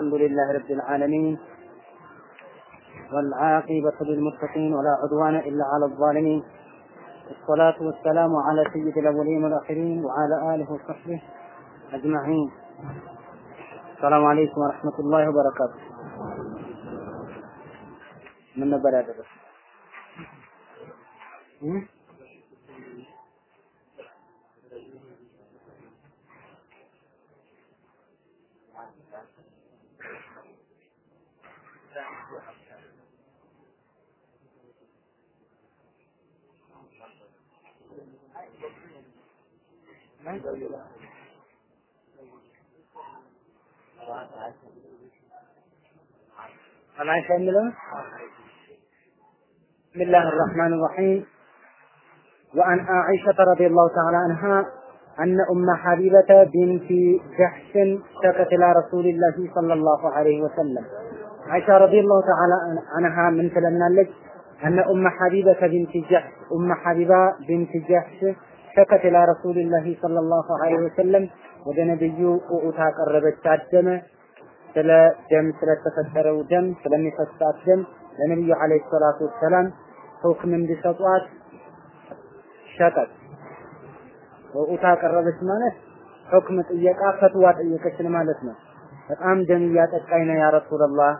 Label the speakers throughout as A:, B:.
A: الحمد لله رب العالمين والعاقبة للمتقين ولا عدوان إلا على الظالمين. الصلاة والسلام على سيد الأولين والآخرين وعلى آله وصحبه أجمعين. السلام عليكم ورحمة الله وبركاته. من نبر بس العائشة يملون بسم الله الرحمن الرحيم. وعن عائشة رضي الله تعالى عنها أن أم حبيبة بنت جحش شكت إلى رسول الله صلى الله عليه وسلم. عائشة رضي الله تعالى عنها من تلمنا لك أن أم حبيبة بنت جحش أم حبيبة بنت جحش ሸከት ኢላ ረሱልላሂ ሰለላሁ ዐለይሂ ወሰለም። ወደ ነብዩ ኡኡታ ቀረበች፣ አደመ። ስለ ደም ስለተፈጠረው ደም ስለሚፈሳት ደም ለነብዩ ዐለይሂ ሰላቱ ወሰላም ሁክም እንዲሰጧት ሸቀጥ። ወኡታ ቀረበች ማለት ሁክም ጥየቃ ፈትዋ ጠየቀችን ማለት ነው። በጣም ደም እያጠቃኝ ነው ያ ረሱላህ፣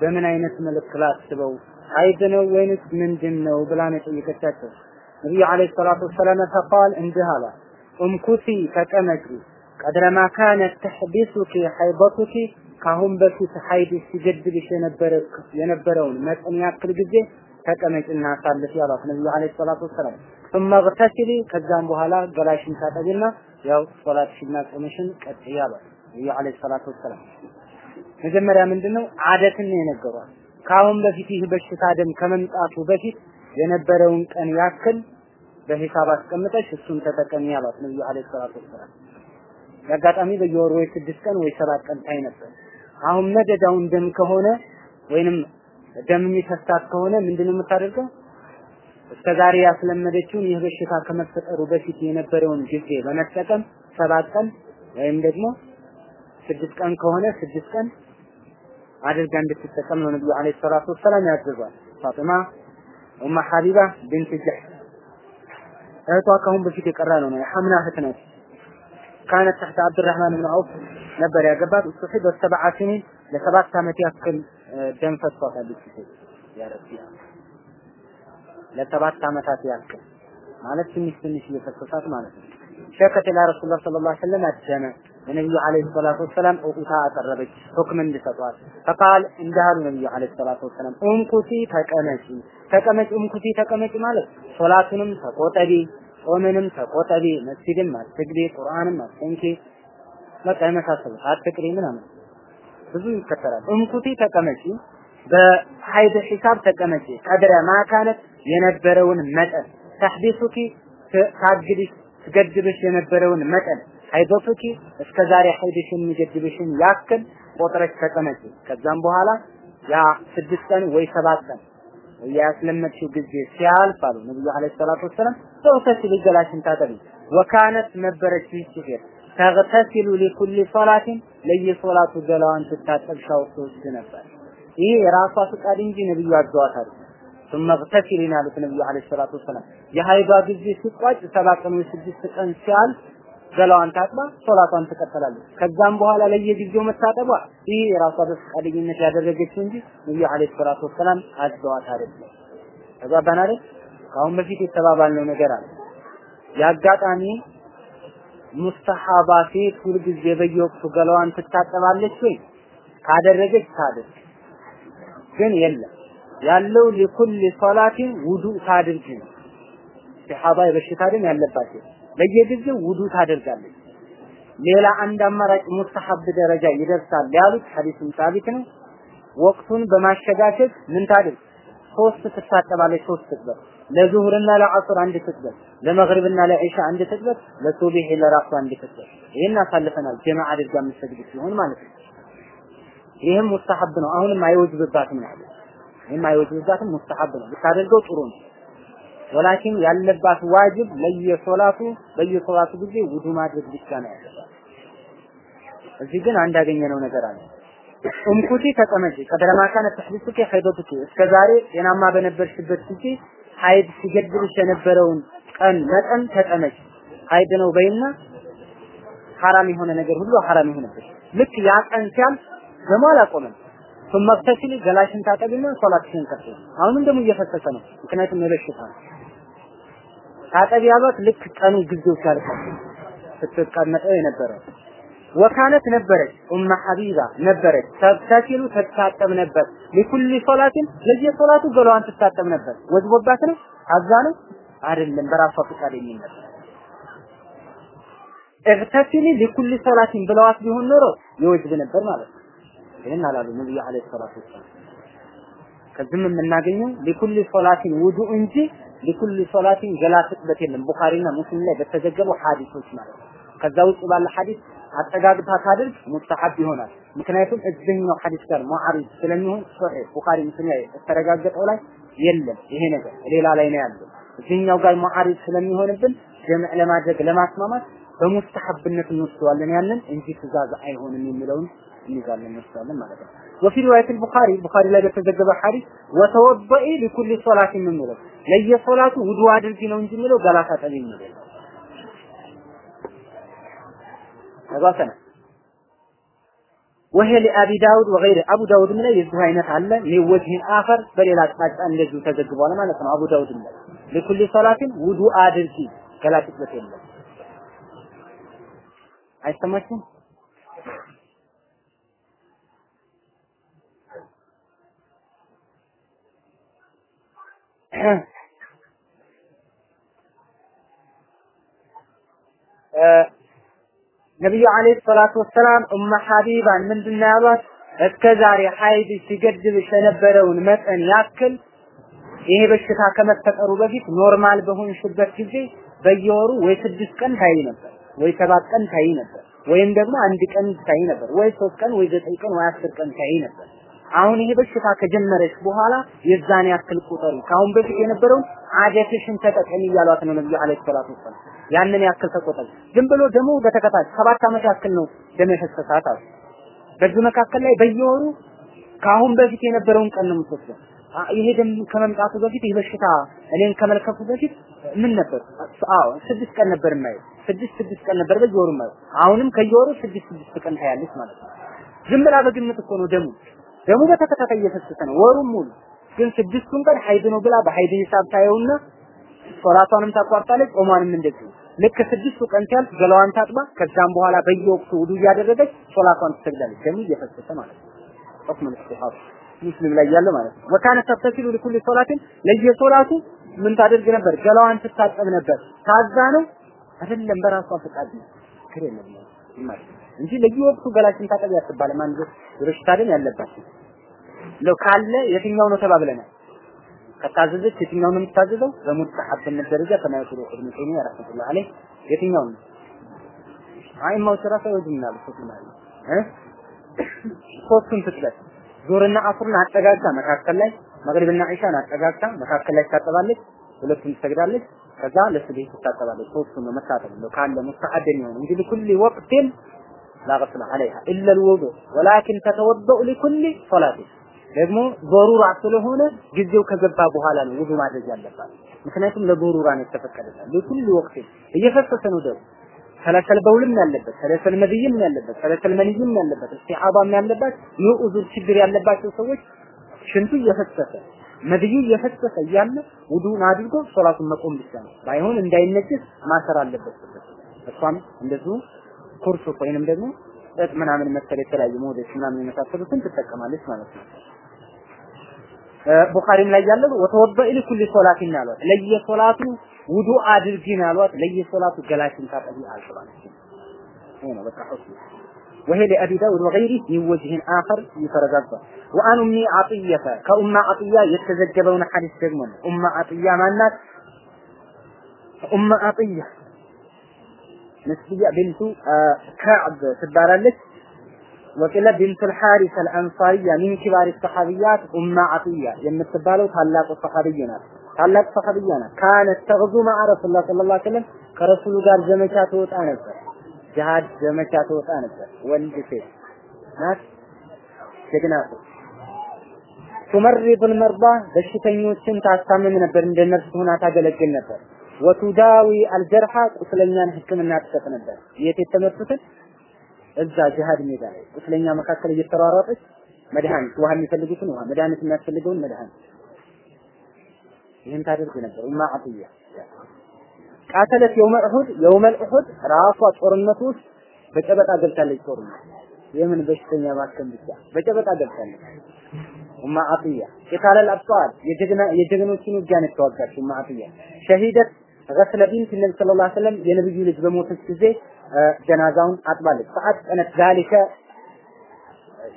A: በምን አይነት መልክ ላስበው? ሀይድ ነው ወይንስ ምንድን ነው ብላ ነው የጠየቀቻቸው። ነብዩ አለይሂ ሰላቱ ወሰላም ፈቃል እንዲህ አለ ኡምኩቲ ተቀመጪ ቀድረማ ካነት ተሕቢሱኪ ሐይበቱኪ ካሁን በፊት ሀይድ ሲገድብሽ የነበረ የነበረውን መጠን ያክል ጊዜ ተቀመጭና አሳልፊ ያሏት ነብዩ አለይሂ ሰላቱ ወሰላም ثم اغتسلي ከዛም በኋላ ገላሽን ታጠቢና ያው ሶላትሽና ጾምሽን ቀጥይ ያሏት ነብዩ አለይሂ ሰላቱ ወሰላም መጀመሪያ ምንድነው አደትን ነው የነገሯት ካሁን በፊት ይህ በሽታ ደም ከመምጣቱ በፊት የነበረውን ቀን ያክል በሂሳብ አስቀምጠሽ እሱን ተጠቀሚ ያሏት ነብዩ አለይሂ ሰላቱ ወሰላም የአጋጣሚ በየወሩ ወይ ስድስት ቀን ወይ ሰባት ቀን ታይ ነበር። አሁን መደዳውን ደም ከሆነ ወይንም ደም የሚፈሳት ከሆነ ምንድነው የምታደርገው? እስከዛሬ ያስለመደችውን ይህ በሽታ ከመፈጠሩ በፊት የነበረውን ጊዜ በመጠቀም ሰባት ቀን ወይም ደግሞ ስድስት ቀን ከሆነ ስድስት ቀን አድርጋ እንድትጠቀም ነው ነብዩ عليه الصلاة والسلام ያዘዟል። ፋጢማ ኡማ ሐቢባ ቢንት ጀህሽ እህቷ ከአሁን በፊት የቀራ ነው ነው የሐምና እህት ነች። كانت تحت አብዱራህማን ብን ዐውፍ ነበር ያገባት። استحيضت سبع سنين ለሰባት ዓመት ያክል ደም ፈሷታል። يا ربي ለሰባት ዓመታት ያክል ማለት ትንሽ ትንሽ እየፈሰሳት ማለት ነው። ሸከት ኢላ ረሱላህ ሰለላሁ ዐለይሂ ወሰለም አደመ ለነብዩ ዐለይሂ ሰላቱ ወሰላም ኡታ አቀረበች ሁክም እንዲሰጧት። ፈቃል እንዳሉ ነብዩ ዐለይሂ ሰላቱ ወሰላም ኡምኩቲ ተቀመጪ ተቀመጪ ኡምኩቲ ተቀመጪ ማለት ሶላቱንም ተቆጠቢ ጾምንም ተቆጠቢ መስጊድም አትግቢ ቁርአንም አትንኪ በቃ የመሳሰሉት አትቅሪ ምናምን ብዙ ይከተላል። ኡምኩቲ ተቀመጪ በሀይድ ሂሳብ ተቀመጪ። ቀድረ ማካነት የነበረውን መጠን تحبسك ታግድሽ ትገድብሽ የነበረውን መጠን ሀይዶቱኪ እስከ ዛሬ ሀይድሽን የሚገድብሽን ያክል ቆጥረሽ ተቀመጪ ከዛም በኋላ ያ ስድስት ቀን ወይ ሰባት ቀን ያስለመድሽው ጊዜ ሲያልፍ አሉ ነብዩ አለይሂ ሰላቱ ወሰለም ተውተሲል ገላሽን ታጠቢ ወካነት ነበረች ይህች ሴት ተግተሲሉ ሊኩሊ ሶላቲን ለየሶላቱ ገላዋን ትታጠብ ሻወር ትወስድ ነበር። ይሄ የራሷ ፍቃድ እንጂ ነብዩ አዘዋታል። ثم اغتسلي ያሉት ነብዩ አለይሂ ሰላቱ ወሰላም የሀይዷ ጊዜ ሲቋጭ ሰባት ቀን ወይ ስድስት ቀን ሲያልፍ ገላዋን ታጥባ ሶላቷን ትቀጥላለች። ከዛም በኋላ ለየጊዜው መታጠቧ ይህ የራሷ በፈቃደኝነት ያደረገችው እንጂ ነብዩ አለይሂ ሰላቱ ወሰላም አዘዋት አይደለም። ተግባባን አይደል? ከአሁን በፊት የተባባልነው ነገር አለ። የአጋጣሚ ሙስተሐባ ሴት ሁልጊዜ በየወቅቱ ገላዋን ትታጠባለች ወይ? ካደረገች ታድርግ። ግን የለም ያለው ሊኩል ሶላቲን ውዱ ታድርግ ነው። ሰሃባ የበሽታ ደም ያለባት በየጊዜው ውዱ ታደርጋለች። ሌላ አንድ አማራጭ ሙስተሐብ ደረጃ ይደርሳል ያሉት ሐዲሱን ሳቢት ነው። ወቅቱን በማሸጋሸግ ምን ታድርግ? ሶስት ትታጠባለች፣ ሶስት ትጥበት። ለዙሁርና ለዐሱር አንድ ትጥበት፣ ለመግሪብና ለዒሻ አንድ ትጥበት፣ ለሱቢህ ለራሱ አንድ ትጥበት። ይሄን አሳልፈናል። ጀማዓ አድርጋ የምትሰግድ ሲሆን ማለት ነው። ይህም ሙስተሐብ ነው። አሁንም አይወጅብባትም ነው። ይህም አይወጅብባትም፣ ሙስተሐብ ነው። ብታደርገው ጥሩ ነው። ወላኪን ያለባት ዋጅብ ለየሶላቱ በየሶላቱ ጊዜ ውዱ ማድረግ ብቻ ነው ያለባት። እዚህ ግን አንድ ያገኘነው ነገር አለ። ኡምኩቲ ተቀመጪ ቀደረ ማካነ ተሕቢሱኪ ሀይዶቱኪ እስከ ዛሬ ጤናማ በነበርሽበት ጊዜ ሀይድ ሲገድብሽ የነበረውን ቀን መጠን ተቀመጪ። ሀይድ ነው በይና ሐራም የሆነ ነገር ሁሉ ሐራም ይሆንብሽ። ልክ ያ ቀን ሲያልፍ ደግሞ አላቆመም። ثم اغتسلي ገላሽን ታጠቢና ሶላትሽን ቀጥይ። አሁንም ደግሞ እየፈሰሰ ነው፣ ምክንያቱም የበሽታ ነው። ታጠቢ ያሏት ልክ ቀኑ ጊዜው ሲያልፍ ስትቀመጠው የነበረው። وكانت ነበረች ኡመ ሐቢባ ነበረች። تغتسل ትታጠብ ነበር። لكل صلاة ለየሶላቱ ገላዋን ትታጠብ ነበር። ወጅቦባት ነው? አዛ ነው? አይደለም በራሷ የሚመጣ اغتسلي لكل صلاة ብለዋት ቢሆን ኖሮ የወጅብ ነበር ማለት ነው። ይህን አላሉ ነብዩ عليه الصلاة والسلام። ከዚህም የምናገኘው لكل صلاة ውዱ እንጂ لكل صلاة ገላ ስጥበት የለም ቡኻሪና ሙስሊም ላይ በተዘገቡ ሐዲሶች ማለት ከዛ ውጭ ባለ ሐዲስ አጠጋግታ ካድርግ ሙስተሐብ ይሆናል። ምክንያቱም እዚህኛው ሐዲስ ጋር معارض ስለሚሆን ሶሒህ ቡኻሪ ሙስሊም ላይ የተረጋገጠው ላይ የለም ይሄ ነገር ሌላ ላይ ነው ያለው። እዚህኛው ጋር معارض ስለሚሆንብን جمع ለማድረግ ለማስማማት በሙስተሐብነት እንወስደዋለን ያንን እንጂ ትእዛዝ አይሆንም የሚለውን እንይዛለን እንወስዳለን ማለት ነው። وفي رواية البخاري ቡኻሪ ላይ በተዘገበ ሐዲስ وتوضئي لكل صلاة የሚለው ለየሶላቱ ውዱ አድርጊ ነው እንጂ የሚለው ገላ ታጠቢ የሚለው ተባሰነ وهي لأبي داود وغيره አቡ ዳውድ ላይ የዚሁ አይነት አለ ለወጅህን አፈር በሌላ አቅጣጫ እንደዚሁ ተዘግቧል ማለት ነው። አቡ ዳውድ ላይ لكل صلاة ውዱ አድርጊ ገላ ስጥበት የለም። አይሰማችሁም? ነብዩ عليه الصلاة والسلام ኡመ ሐቢባን ምንድን ያሏት? እስከ ዛሬ ሀይድ ሲገድብሽ የነበረውን መጠን ያክል ይሄ በሽታ ከመፈጠሩ በፊት normal በሆንሽበት ጊዜ በየወሩ ወይ ስድስት ቀን ታይ ነበር፣ ወይ ሰባት ቀን ታይ ነበር፣ ወይም ደግሞ አንድ ቀን ታይ ነበር፣ ወይ ሶስት ቀን ወይ ዘጠኝ ቀን ወይ አስር ቀን ታይ ነበር። አሁን ይሄ በሽታ ከጀመረች በኋላ የዛን ያክል ቁጠሩ። ከአሁን በፊት የነበረውን ዓደትሽን ተጠቀሚ እያሏት ነው ነብዩ عليه الصلاة والسلام። ያንን ያክል ተቆጠሪ። ዝም ብሎ ደግሞ በተከታታይ ሰባት ዓመት ያክል ነው ደም የፈሰሳት አሉ። በዚህ መካከል ላይ በየወሩ ከአሁን በፊት የነበረውን ቀን ነው የምትወስደው። ይሄ ደም ከመምጣቱ በፊት ይህ በሽታ እኔን ከመልከቱ በፊት ምን ነበር? አዎ ስድስት ቀን ነበር የማየው። ስድስት ስድስት ቀን ነበር በየወሩ የማየው። አሁንም ከየወሩ ስድስት ስድስት ቀን ታያለች ማለት ነው። ዝም ብላ በግምት እኮ ነው ደሙ ደሙ በተከታታይ እየፈሰሰ ነው ወሩን ሙሉ። ግን ስድስቱን ቀን ሀይድ ነው ብላ በሀይድ ሂሳብ ታየውና ሶላቷንም ታቋርጣለች፣ ጾሟንም እንደዚህ ልክ ስድስቱ ቀን ሲያልፍ ገላዋን ታጥባ ከዛም በኋላ በየወቅቱ ውዱ እያደረገች ሶላቷን ትሰግዳለች። ደሙ እየፈሰሰ ማለት ነው። ሁክም ኢስቲሃብ ሙስሊም ላይ ያለ ማለት ነው። ወካነ ተተሲሉ ለኩል ሶላትን ለየሶላቱ ምን ታደርግ ነበር? ገላዋን ትታጠብ ነበር። ታዛ ነው አይደለም፣ በራሷ ፈቃድ ነው። ክሬ ነው ማለት እንጂ ለየወቅቱ ገላችን ታጠብ ያስባል። አንድ የበሽታ ያለባቸው ለው ካለ የትኛው ነው ተባብለናል። ከታዘዘች የትኛው ነው የምታዘዘው? በሙስተሐብነት ደረጃ ከማይኩሩ ኢብኑ ተይሚያ ረህመቱላህ ዐለይህ የትኛው ነው? አይማው ስራሳ ይወድናል ሶቱናል እ ሶስቱን ትጥለት ዙርና አሱርን አጠጋግታ መካከል ላይ መግሪብና ዒሻን አጠጋግታ መካከል ላይ ትታጠባለች። ሁለቱን ትሰግዳለች። ከዛ ለስቤ ትታጠባለች። ሶስቱን ነው መታጠብ ነው ካለ ሙስተሐደን ይሆን እንጂ ለኩል ወቅትን ላ ገስለ አለይሃ ኢለ ልውዱእ ወላኪን ተተወደኡ ሊኩል ሶላት ደግሞ ዘሩራ ስለሆነ ጊዜው ከገባ በኋላ ነው ውዱ ማድረግ ያለባት። ምክንያቱም ለዘሩራ ነው የተፈቀደላት። ለኩል ወቅት እየፈሰሰ ነው ደሙ። سلس البول ም ያለበት፣ سلس المذي ም ያለበት፣ سلس المني ም ያለበት፣ استحاضة ም ያለባት፣ የኡዙር ችግር ያለባቸው ሰዎች ሽንቱ እየፈሰሰ مذي እየፈሰሰ እያለ ውዱን አድርጎ ሶላቱን መቆም ብቻ ነው። ባይሆን እንዳይነጅስ ማሰር አለበት። እሷም እንደዚሁ ኩርሱፍ ወይንም ደግሞ ጥጥ ምናምን መሰል የተለያዩ ሞዴስ ምናምን የመሳሰሉትን ትጠቀማለች ማለት ነው። ቡኻሪም ላይ ያለው ወተወበኢ ሊኩሊ ሶላቲን ያሏት ለየሶላቱ ውዱ አድርጊ ነው ያሏት። ለየሶላቱ ገላሽን ታጠቢ አልተባለች። ይሄ ነው በቃ ሁክም وهي لأبي داود وغيره من وجه آخر يترجبه وأن أمي عطية كأم عطية يتزجبون حديث دقمون أم عطية مالنات أم عطية መስብያ ቢንቱ ከዕብ ትባላለች ወቂለ ቢንቱ ልሓሪስ አልአንሳርያ ሚን ኪባር ሰሓቢያት ኡማ አጥያ የምትባለው ታላቁ ሰሓቢይ ናት። ታላቅ ሰሓቢያ ናት። كانت تغزو مع رسول الله صلى الله عليه وسلم ከረሱሉ ጋር ዘመቻ ትወጣ ነበር። ጅሃድ ዘመቻ ትወጣ ነበር። ወንድ ሴት ናት፣ ጀግና ሴት تمرض በሽተኞችን ታስታምም ነበር፣ እንደ ነርስ ሆና ታገለግል ነበር። وتداوي الجرحى ቁስለኛን ህክምና ትሰጥ ነበር። የት የተመቱትን? እዛ ጂሃድ ሜዳ ላይ። ቁስለኛ መካከል እየተሯሯጠች መድኃኒት ውሃ የሚፈልጉትን ውሃ መድኃኒት የሚያስፈልገውን መድኃኒት። ይህን ታደርግ ነበር። ኡማ አጥያ ቃተለት የውመ እሁድ የውመ እሁድ ራሷ ጦርነቱ ውስጥ በጨበጣ ገብታለች። ጦርነት የምን በሽተኛ ማከም ብቻ በጨበጣ ገብታለች። ኡማ አጥያ ቂታል አልአብጣል የጀግና የጀግኖችን ውጊያ ነው የተዋጋችው። ኡማ አጥያ ሸሂደት غسل بنت النبي صلى الله عليه وسلم ينبي يلج بموت السزي جنازون أطبال فعد أنا ذلك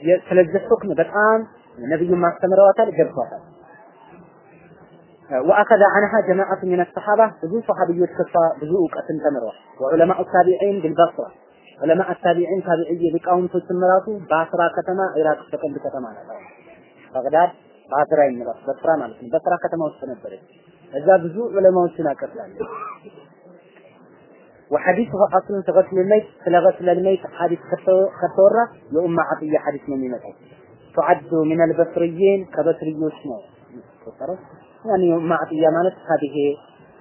A: يتلج السكن بالآن النبي ما استمر وقال جرس وقال وأخذ عنها جماعة من الصحابة بذو صحابي يتكفى بذو أكا تنتمر وعلماء التابعين بالبصرة. علماء التابعين تابعية بكاون في السمرات باصرة كتما عراق سكن بكتما بغداد باصرة ينبص بصرة مالك بصرة كتما وستنبرك እዛ ብዙ ዑለማዎችን አቀርላለች وحديثه أصل في غسل الميت ስለ غسل الميت حديث ከተወራ የኡማ عطية حديث ነው የሚመጣው تعد من البصريين ከበስርዮች ነው ተቆጠረው يعني أم عطية مالت هذه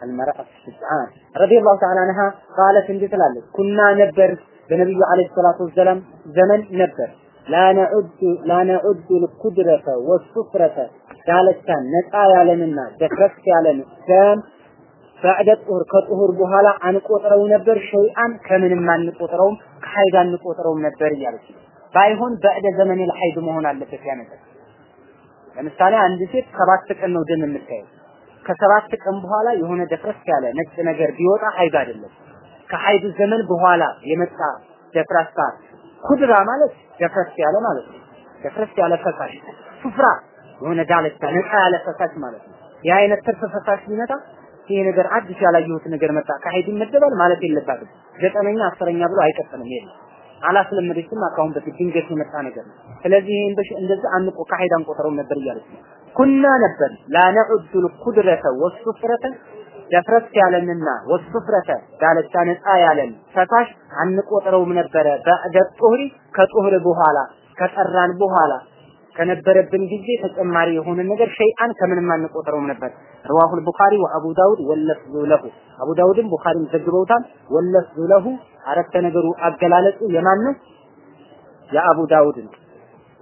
A: المرأة الشجعان رضي الله تعالى عنها قالت እንዲህ ትላለች ኩና ነበር በነቢዩ ዓለይሂ ሰላቱ ወሰላም ዘመን ነበር لا نعد لا نعد القدرة والسفرة ዳለቻን ነፃ ያለንና ደፍረስ ያለን ደም بعد الطهر ከጡሁር በኋላ አንቆጥረው ነበር። شيئا ከምንም አንቆጥረውም ከሀይድ አንቆጥረውም ነበር እያለች ባይሆን በዕደ ዘመን ለሀይድ መሆን አለበት ያ ነገር። ለምሳሌ አንድ ሴት ሰባት ቀን ነው ደም የምታየው። ከሰባት ቀን በኋላ የሆነ ደፍረስ ያለ ነጭ ነገር ቢወጣ ሀይድ አይደለም። ከሀይድ ዘመን በኋላ የመጣ ደፍረሳ كدرة ማለት ደፍረስ ያለ ማለት ነው። ደፍረስ ያለ ፈሳሽ ሱፍራ የሆነ ዳለቻ ነፃ ያለ ፈሳሽ ማለት ነው። ያ አይነት ትርፍ ፈሳሽ ቢመጣ ይሄ ነገር አዲስ ያላየሁት ነገር መጣ ከሀይድ ይመደባል ማለት የለባትም። ዘጠነኛ አስረኛ ብሎ አይቀጥልም የለም። አላስለመደችም አካሁን በፊት ድንገት የመጣ ነገር ነው። ስለዚህ ይሄን በሽ እንደዛ አንቆ ከሀይድ አንቆጥረው ነበር እያለች ነው። ኩና ነበር ላ ነዑዱ ልኩድረተ ወሱፍረተ ደፍረስ ያለንና ወሱፍረተ ዳለቻ ነፃ ያለን ፈሳሽ አንቆጥረውም ነበረ። በዕደ ጡህሪ ከጡህር በኋላ ከጠራን በኋላ ከነበረብን ጊዜ ተጨማሪ የሆነ ነገር ሸይአን ከምንም አንቆጥረውም ነበር። ረዋሁል ቡኻሪ ወአቡ ዳውድ ወለፍዙ ለሁ አቡ ዳውድም ቡኻሪም ዘግበውታል። ወለፍዙ ለሁ አረፍተ ነገሩ አገላለጹ የማን ነው? የአቡ ዳውድ ነው።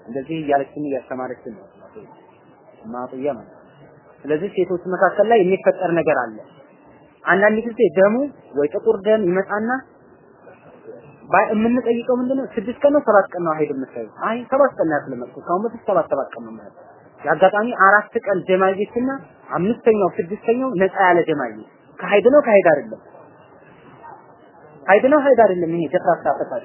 A: እንደዚህ እያለችን እያስተማረችን ነው ማጥያ ስለዚህ ሴቶች መካከል ላይ የሚፈጠር ነገር አለ። አንዳንድ ጊዜ ደሙ ወይ ጥቁር ደም ይመጣና የምንጠይቀው ምንድነው? ስድስት ቀን ነው ሰባት ቀን ነው አይደል የምታየው? አይ ሰባት ቀን ነው ያስለመድኩት ካሁን በፊት ሰባት ሰባት ቀን ነው ማለት የአጋጣሚ አራት ቀን ደማየችና አምስተኛው ስድስተኛው ነፃ ያለ ደማየ ከሀይድ ነው ከሀይድ አይደለም። ሀይድ ነው ሀይድ አይደለም ይሄ ደፍራታ ፈሳሽ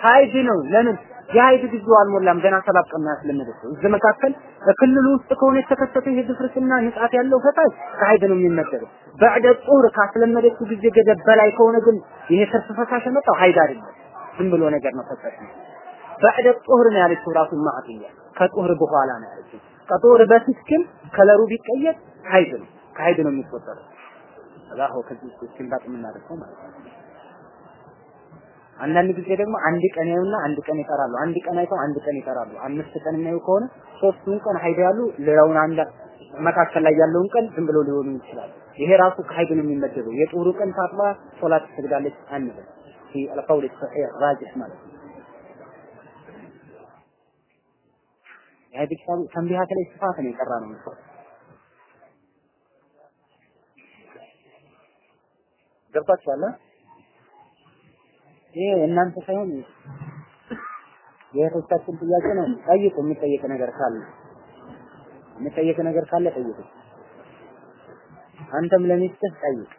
A: ሀይድ ነው ለምን የሀይድ ጊዜው አልሞላም። ገና ሰባት ቀን ያስለመደችው እዚህ መካከል በክልሉ ውስጥ ከሆነ የተከሰተ ይሄ ድፍርስና ንጻት ያለው ፈሳሽ ከሀይድ ነው የሚመደበው። በዕደ ጡር ካስለመደችው ጊዜ ገደብ በላይ ከሆነ ግን ይሄ ትርፍ ፈሳሽ የመጣው ሀይድ አይደለም። ዝም ብሎ ነገር ነው ፈሳሽ በዕደ ጡር ነው ያለችው ራሱ ማዕጥያ ከጡር በኋላ ነው ያለችው። ከጡር በፊት ግን ከለሩ ቢቀየር ሀይድ ነው። ከሀይድ ነው የሚቆጠረው። አላህ ከዚህ ሲንባጥ የምናደርገው ማለት ነው አንዳንድ ጊዜ ደግሞ አንድ ቀን ያዩና አንድ ቀን ይጠራሉ። አንድ ቀን አይተው አንድ ቀን ይጠራሉ። አምስት ቀን የሚያዩ ከሆነ ሶስቱን ቀን ሀይድ ያሉ ሌላውን አንድ መካከል ላይ ያለውን ቀን ዝም ብሎ ሊሆኑ ይችላል። ይሄ ራሱ ከሀይድ ነው የሚመደበው። የጥሩ ቀን ታጥባ ሶላት ትሰግዳለች አንበል ፊ አልቀውል ሰሒህ ራጅህ ማለት ነው። ይሄ ተንቢሃት ላይ ስፋት ነው የቀራ ነው ገብቷችኋል? ይሄ እናንተ ሳይሆን የእህቶቻችን ጥያቄ ነው። ጠይቁ፣ የሚጠየቅ ነገር ካለ የሚጠየቅ ነገር ካለ ጠይቁ። አንተም ለሚስትህ ጠይቅ።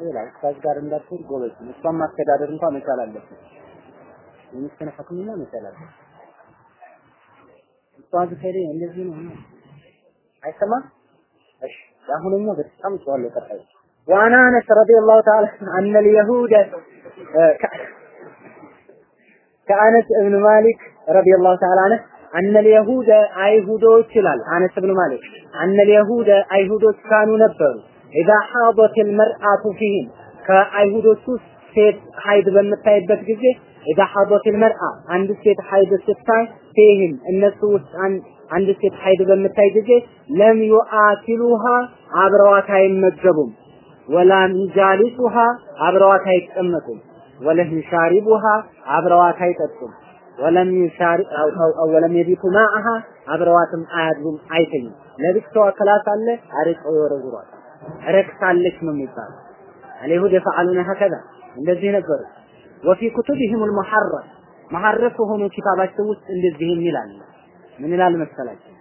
A: ሌላ ኡስታዝ ጋር እንዳትል ጎበዝ። እሷን ማስተዳደር እንኳን መቻል አለብህ። የሚስትን ሕክምና መቻል አለብህ። ኡስታዝ ከሌ እንደዚህ ነው አይሰማም? እሺ አሁንኛው በጣም ጨዋለሁ ቀጣይ وعن انس رضي الله تعالى ان اليهود ከአነስ እብን ማሊክ رضي الله تعالى عنه أن اليهود አይሁዶች ይላል አነስ እብን ማሊክ أن اليهود አይሁዶች كانوا ነበሩ። إذا حاضت المرأة فيهم ከአይሁዶች ውስጥ ሴት ሀይድ በምታይበት ጊዜ إذا حاضت المرأة አንድ ሴት ሐይድ ስታይ فيهم እነሱ ውስጥ አንድ ሴት ሐይድ በምታይ ጊዜ لم يؤاكلوها አብረዋት አይመገቡም፣ ولم يجالسوها አብረዋት አይቀመጡም፣ ولم يشاربوها አብረዋት አይጠጡም፣ ولم يشار ولم يبيتوا معها አብረዋትም አያድሩም፣ አይተኙም። ለብቻዋ class አለ አርቀው ይወረውሯል። ረክሳለች ነው የሚባለው። اليهود يفعلون هكذا እንደዚህ ነበሩ። وفي كتبهم المحرف محرف በሆኑ ኪታባቸው ውስጥ እንደዚህ የሚል ምን ይላል መሰላችሁ?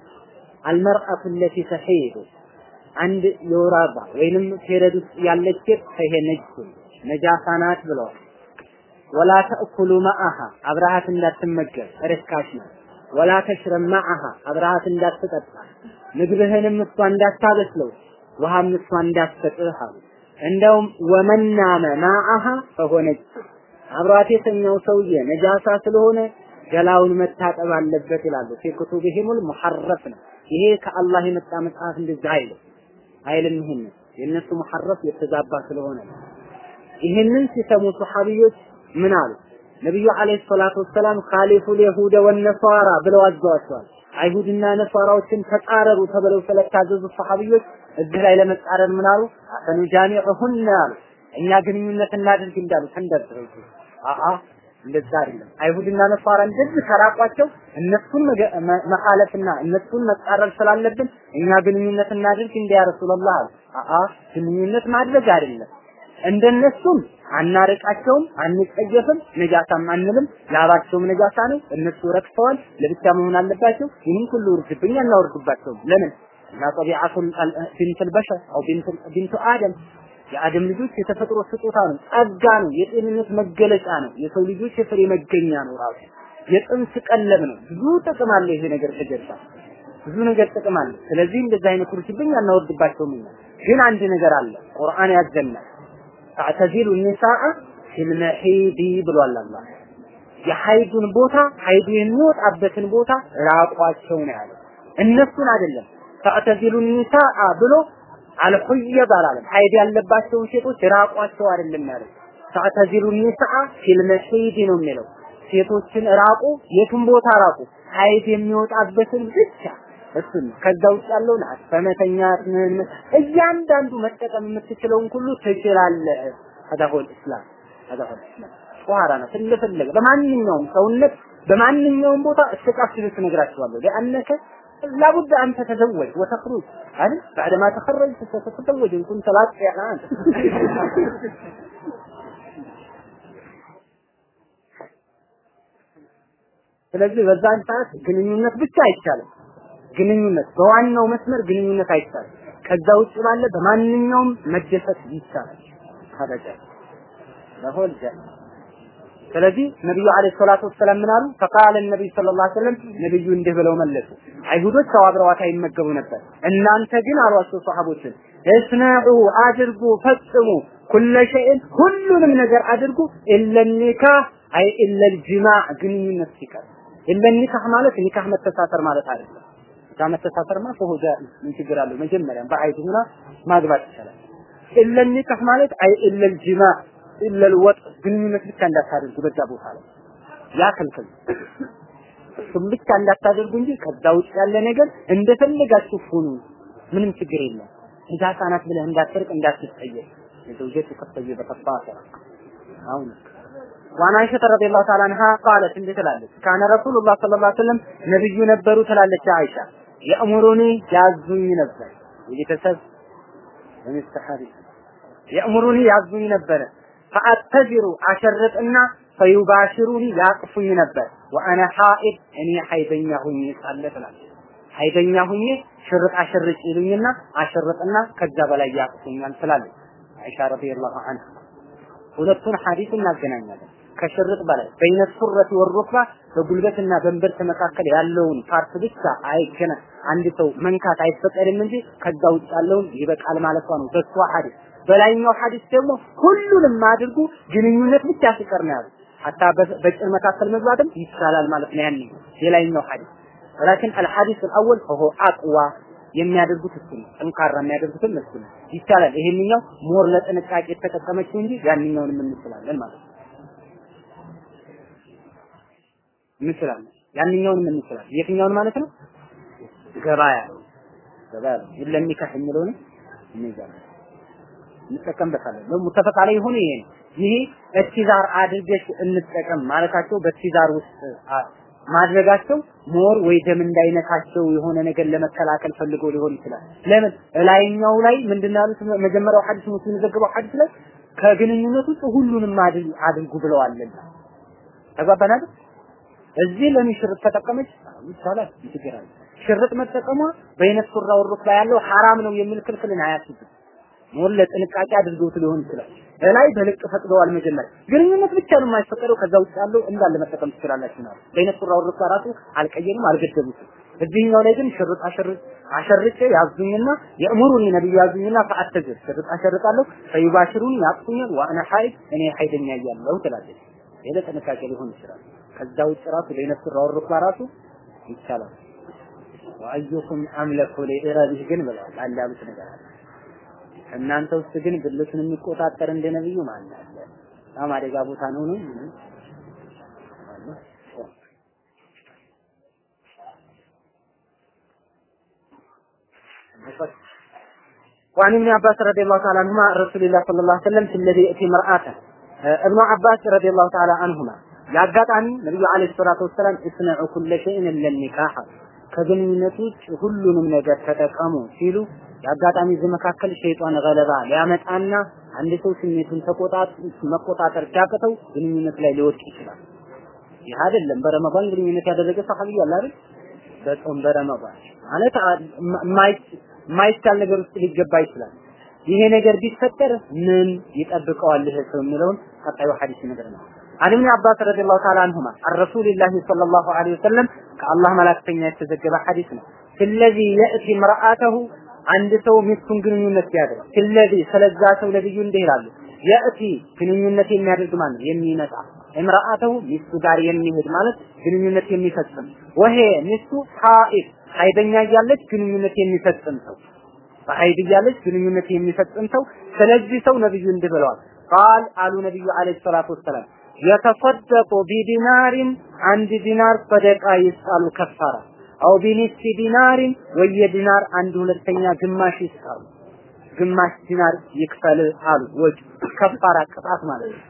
A: المرأة التي تحيض አንድ የወር አበባ ወይንም period ውስጥ ያለች ሴት ፈሄ ነጅሱ ነጃሳ ናት ብለዋል። ወላ ተእኩሉ መዓሃ አብረሃት እንዳትመገብ ርካሽ ነው። ወላ ተሽረብ መዓሃ አብረሃት እንዳትጠጣ ምግብህንም እሷ እንዳታበስለው ውሃም እሷ እንዳትሰጥህ አሉ። እንደውም ወመን ናመ መዓሃ ፈሆነች አብሯት የተኛው ሰውዬ ነጃሳ ስለሆነ ገላውን መታጠብ አለበት ይላሉ። ፊ ኩቱቢሂሙል ሙሐረፍ ነው። ይሄ ከአላህ የመጣ መጽሐፍ እንደዛ አይልም አይልም። ይሄን የእነሱ ሙሐረፍ የተዛባ ስለሆነ ይህንን ሲሰሙ ሱሐቢዮች ምን አሉ? ነቢዩ አለይሂ ሰላቱ ወሰላም ካሊፉል የሁደ ወነሷራ ብለው አዘዋቸዋል። አይሁድና ነሷራዎችን ተቃረሩ ተብለው ስለታዘዙ ሰሐቢዮች እዚህ ላይ ለመቃረን ምን አሉ? አፈኑ ጃሚዑሁን አሉ። እኛ ግንኙነት እናድርግ እንዳሉ ተንደርድረው አአ እንደዛ አይደለም። አይሁድና ነሷራ እንደዚህ ከራቋቸው እነሱን መኻለፍና እነሱን መቃረብ ስላለብን እኛ ግንኙነት እናድርግ እንደ ያ ረሱላህ አሉ። አአ ግንኙነት ማድረግ አይደለም እንደነሱም አናርቃቸውም፣ አንጸየፍም፣ ነጃሳም አንልም። ላባቸውም ነጃሳ ነው፣ እነሱ ረክሰዋል፣ ለብቻ መሆን አለባቸው። ይህን ሁሉ ውርድብኝ አናወርድባቸውም። ለምን እና ጠቢዓቱን ቢንቱል በሸር አው ቢንቱ አደም የአደም ልጆች የተፈጥሮ ስጦታ ነው፣ ጸጋ ነው፣ የጤንነት መገለጫ ነው፣ የሰው ልጆች የፍሬ መገኛ ነው። ራሱ የጥንስ ቀለብ ነው። ብዙ ጥቅም አለ ይሄ ነገር ተጀርባ ብዙ ነገር ጥቅም አለ። ስለዚህ እንደዚህ አይነት ውርድብኝ አናወርድባቸውም። ግን አንድ ነገር አለ፣ ቁርአን ያዘናል ተዕተዚሉ ኒሳአ ፊል መሒዲ ብሏል አላህ። የሐይዱን ቦታ ሐይዱ የሚወጣበትን ቦታ ራቋቸው ነው ያለው። እነሱን አይደለም ተዕተዚሉ ኒሳአ ብሎ አልሑየብ አላለም። ሐይድ ያለባቸውን ሴቶች ራቋቸው አይደለም ያለው። ተዕተዚሉ ኒሳአ ፊል ነው የሚለው። ሴቶችን ራቁ። የቱን ቦታ ራቁ? ሐይድ የሚወጣበትን ብቻ እሱን ከዛ ውጭ ያለውን አስፈመተኛት ምን እያንዳንዱ መጠቀም የምትችለውን ሁሉ ትችላለህ። አዳሆል እስላም አዳሆል እስላም ጧራ ነው ትልፍልግ በማንኛውም ሰውነት በማንኛውም ቦታ እስከ ድረስ እነግራችኋለሁ ለአነከ لابد أن تتزوج وتخرج هل بعدما تخرجت ستتزوج إن كنت لا تستطيع الآن ስለዚህ በዛን ሰዓት ግንኙነት ብቻ አይቻልም። ግንኙነት በዋናው መስመር ግንኙነት አይቻልም። ከዛ ውጭ ባለ በማንኛውም መደሰት ይቻላል። ሀደጀ ለሆል ስለዚህ ነብዩ አለይሂ ሰላቱ ወሰላም ምን አሉ? ፈቃለ ነብዩ ሰለላሁ ዐለይሂ ወሰለም ነብዩ እንዲህ ብለው መለሱ። አይሁዶች አብረዋት አይመገቡ ነበር። እናንተ ግን አሏቸው ሰሃቦችን እስነዑ አድርጉ፣ ፈጽሙ ኩለ ሸይን ሁሉንም ነገር አድርጉ ኢለ ኒካህ አይ ኢለ ልጅማዕ ግንኙነት ሲቀር ኢለ ኒካህ ማለት ኒካህ መተሳሰር ማለት አይደለም። ኒካህ መተሳሰርማ ምን አለው? መጀመሪያም በአይድ ሁና ማግባት ይቻላል። ኢለ ኒካህ ማለት አይ ኢለ ልጅማዕ ኢለ ልወጥ ግንኙነት ብቻ እንዳታደርጉ በዛ ቦታ ላይ ያ ክልክል እሱም ብቻ እንዳታደርጉ እንጂ ከዛ ውጭ ያለ ነገር እንደፈለጋችሁ ሁኑ፣ ምንም ችግር የለም። ንጃሳ ናት ብለህ እንዳትርቅ እንዳትጠየቅ የዘውጀት ከፈየ በተፋሰ አሁን ዋን አይሸተ ረዲየላሁ ተዓላ አንሃ ቃለት እንዴት ትላለች? ካነ ረሱሉላህ ሰለላሁ ዐለይሂ ወሰለም ነብዩ ነበሩ ትላለች አይሻ የእምሩኒ ያዙኝ ነበር። የቤተሰብ በምስተሐሪ የእምሩኒ ያዙኝ ነበረ ፈአተዚሩ አሸርጥና ፈዩባሽሩኒ ያቅፉኝ ነበር። ወአነ ሐኢድ እኔ ሐይደኛ ሁኜ ሳለ ትላለች ሐይደኛ ሁኜ ሽርጥ አሸርጭ ይሉኝና አሸርጥና ከዛ በላይ ያቅፉኛል ትላለች አይሻ ረዲየላሁ ዐንሃ። ሁለቱን ሐዲስ እናገናኛለን ከሽርጥ በላይ በይነ ሱረቲ ወሩክባ በጉልበትና በእምብርት መካከል ያለውን part ብቻ አይገና አንድ ሰው መንካት አይፈቀድም እንጂ ከዛ ውጭ ያለውን ይበቃል ማለቷ ነው። በሷ ሐዲስ በላይኛው ሐዲስ ደግሞ ሁሉንም አድርጉ ግንኙነት ብቻ ሲቀር ነው ያሉት። ሀታ በጭን መካከል መግባትም ይቻላል ማለት ነው። ያን የላይኛው ሐዲስ ወላኪን አልሐዲስ አልአወል ሆ አቅዋ የሚያደርጉት እሱ ነው። ጠንካራ የሚያደርጉትም እሱ ነው። ይቻላል። ይሄንኛው more ለጥንቃቄ የተጠቀመችው እንጂ ያንኛውንም እንችላለን ማለት ነው። እንችላለን። ያንኛውንም እንችላለን። የትኛውን ማለት ነው? ገበያ ገበያ የለም ኒካህ የሚለውን እንይዛለን እንጠቀምበታለን። ሙተፈቅ ዐለይሂ ሁን ይሄ ነው። ይሄ እትዛር አድርገሽ እንጠቀም ማለታቸው በእትዛር ውስጥ ማድረጋቸው more ወይ ደም እንዳይነካቸው የሆነ ነገር ለመከላከል ፈልገው ሊሆን ይችላል። ለምን ላይኛው ላይ ምንድነው ያሉት? መጀመሪያው ሐዲስ ሙስሊም የዘገበው ሐዲስ ላይ ከግንኙነት ውስጥ ሁሉንም አድርጉ ብለዋልና ተግባባን አይደል? እዚህ ለምን ሽርጥ ተጠቀመች? ይቻላል፣ አለ። ሽርጥ መጠቀሟ በይነ ሱራ ወሩክባ ላይ ያለው ሐራም ነው የሚል ክልክልን አያስይዝም። more ለጥንቃቄ አድርገውት ሊሆን ይችላል። እላይ በልቅ ፈቅደዋል። መጀመሪያ ግንኙነት ብቻ ነው የማይፈቀደው። ከዛ ውጭ ያለው እንዳለ መጠቀም ትችላላችሁ ነው። በይነ ሱራ ወሩክባ ራሱ አልቀየሩም፣ አልገደቡትም። እዚህኛው ላይ ግን ሽርጥ አሸርጥ አሸርጬ ያዙኝና የእሙሩኒ ነብዩ ያዙኝና ፈአተዝር ሽርጥ አሸርጣለሁ ፈዩባሽሩኒ ያቅፉኛል ወአና ሐይድ እኔ ሐይደኛ እያለሁ ትላለች። ይሄ ለጥንቃቄ ሊሆን ይችላል። ከዛ ውጭ ራሱ በይነት ሱራ ወሩክ ራሱ ይቻላል። ወአዩኩም አምለኩ ሊኢራቢህ ግን ብለዋል። አንድ ያሉት ነገር አለ። እናንተ ውስጥ ግን ብልቱን የሚቆጣጠር እንደ ነብዩ ማን አለ? በጣም አደጋ ቦታ ነው ነው وعن ابن عباس رضي الله تعالى عنهما رسول الله صلى الله عليه وسلم في الذي يأتي مرآته ابن عباس رضي الله تعالى عنهما ያጋጣሚ ነብዩ አለይሂ ሰላቱ ወሰላም እስነዑ ኩለ ሸይን ኢላ ኒካህ ከግንኙነት ውጭ ሁሉንም ነገር ተጠቀሙ ሲሉ የአጋጣሚ እዚህ መካከል ሸይጣን ገለባ ሊያመጣና አንድ ሰው ስሜቱን መቆጣጠር ሲያቅተው ግንኙነት ላይ ሊወድቅ ይችላል። ይህ አይደለም በረመዳን ግንኙነት ያደረገ ሰሐቢ አለ አይደል? በጾም በረመዳን ማለት የማይቻል ነገር ውስጥ ሊገባ ይችላል። ይሄ ነገር ቢፈጠር ምን ይጠብቀዋል ይሄ ሰው የሚለውን ቀጣዩ ሐዲስ ነገር ነው። عن ابن عباس رضي الله تعالى عنهما. عن رسول الله ከአላህ መላእክተኛ የተዘገበ ሐዲስ ነው። ስለዚ የእቲ ምርአተሁ አንድ ሰው ሚስቱን ግንኙነት ያደርግ ስለዚ ስለዛ ሰው ነብዩ እንዲህ ይላሉ የእቲ ግንኙነት የሚያደርግ ማለት የሚመጣ እምራአተሁ ሚስቱ ጋር የሚሄድ ማለት ግንኙነት የሚፈጽም ወሄ ሚስቱ ሐኢድ ሀይደኛ እያለች ግንኙነት የሚፈጽም ሰው። በሀይድ እያለች ግንኙነት የሚፈጽም ሰው። ስለዚህ ሰው ነብዩ እንዲህ ብለዋል። ቃል አሉ ነብዩ አለይሂ ሰላቱ ወሰላም የተሰደቁ ቢዲናሪን አንድ ዲናር ሰደቃ ይስጣሉ ከፋራ። አው ቢኒስፊ ዲናሪን ወየዲናር አንድ ሁለተኛ ግማሽ ይስጣሉ። ግማሽ ዲናር ይክፈል አሉ። ወጅ ከፋራ ቅጣት ማለት ነው።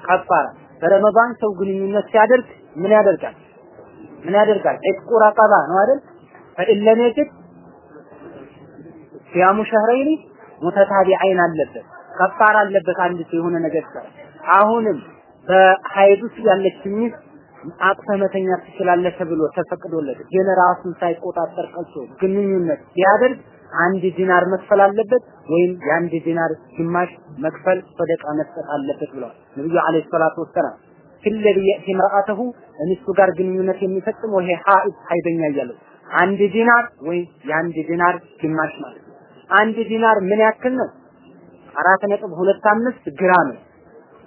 A: ከፋራ በረመዳን ሰው ግንኙነት ሲያደርግ ምን ያደርጋል? ምን ያደርጋል? ዒትቁ ረቀባ ነው አይደል? ፈኢለም የጅድ ሲያሙ ሸህረይኒ ሙተታቢዐይን አለበት። ከፋራ አለበት አንድ የሆነ ነገር አሁንም በሀይድ ውስጥ ያለች ሚስት አቅፈ መተኛት ትችላለህ ተብሎ ተፈቅዶለት ግን ራሱን ሳይቆጣጠር ቀርቶ ግንኙነት ሲያደርግ አንድ ዲናር መክፈል አለበት ወይም የአንድ ዲናር ግማሽ መክፈል ሰደቃ መስጠት አለበት ብለዋል ነብዩ አለይሂ ሰላቱ ወሰላም። ስለዚ የእቲ ምርአተሁ ሚስቱ ጋር ግንኙነት የሚፈጽም ወይ ሀኢድ ሀይደኛ እያለው አንድ ዲናር ወይ የአንድ ዲናር ግማሽ ማለት ነው። አንድ ዲናር ምን ያክል ነው? አራት ነጥብ ሁለት አምስት ግራም ነው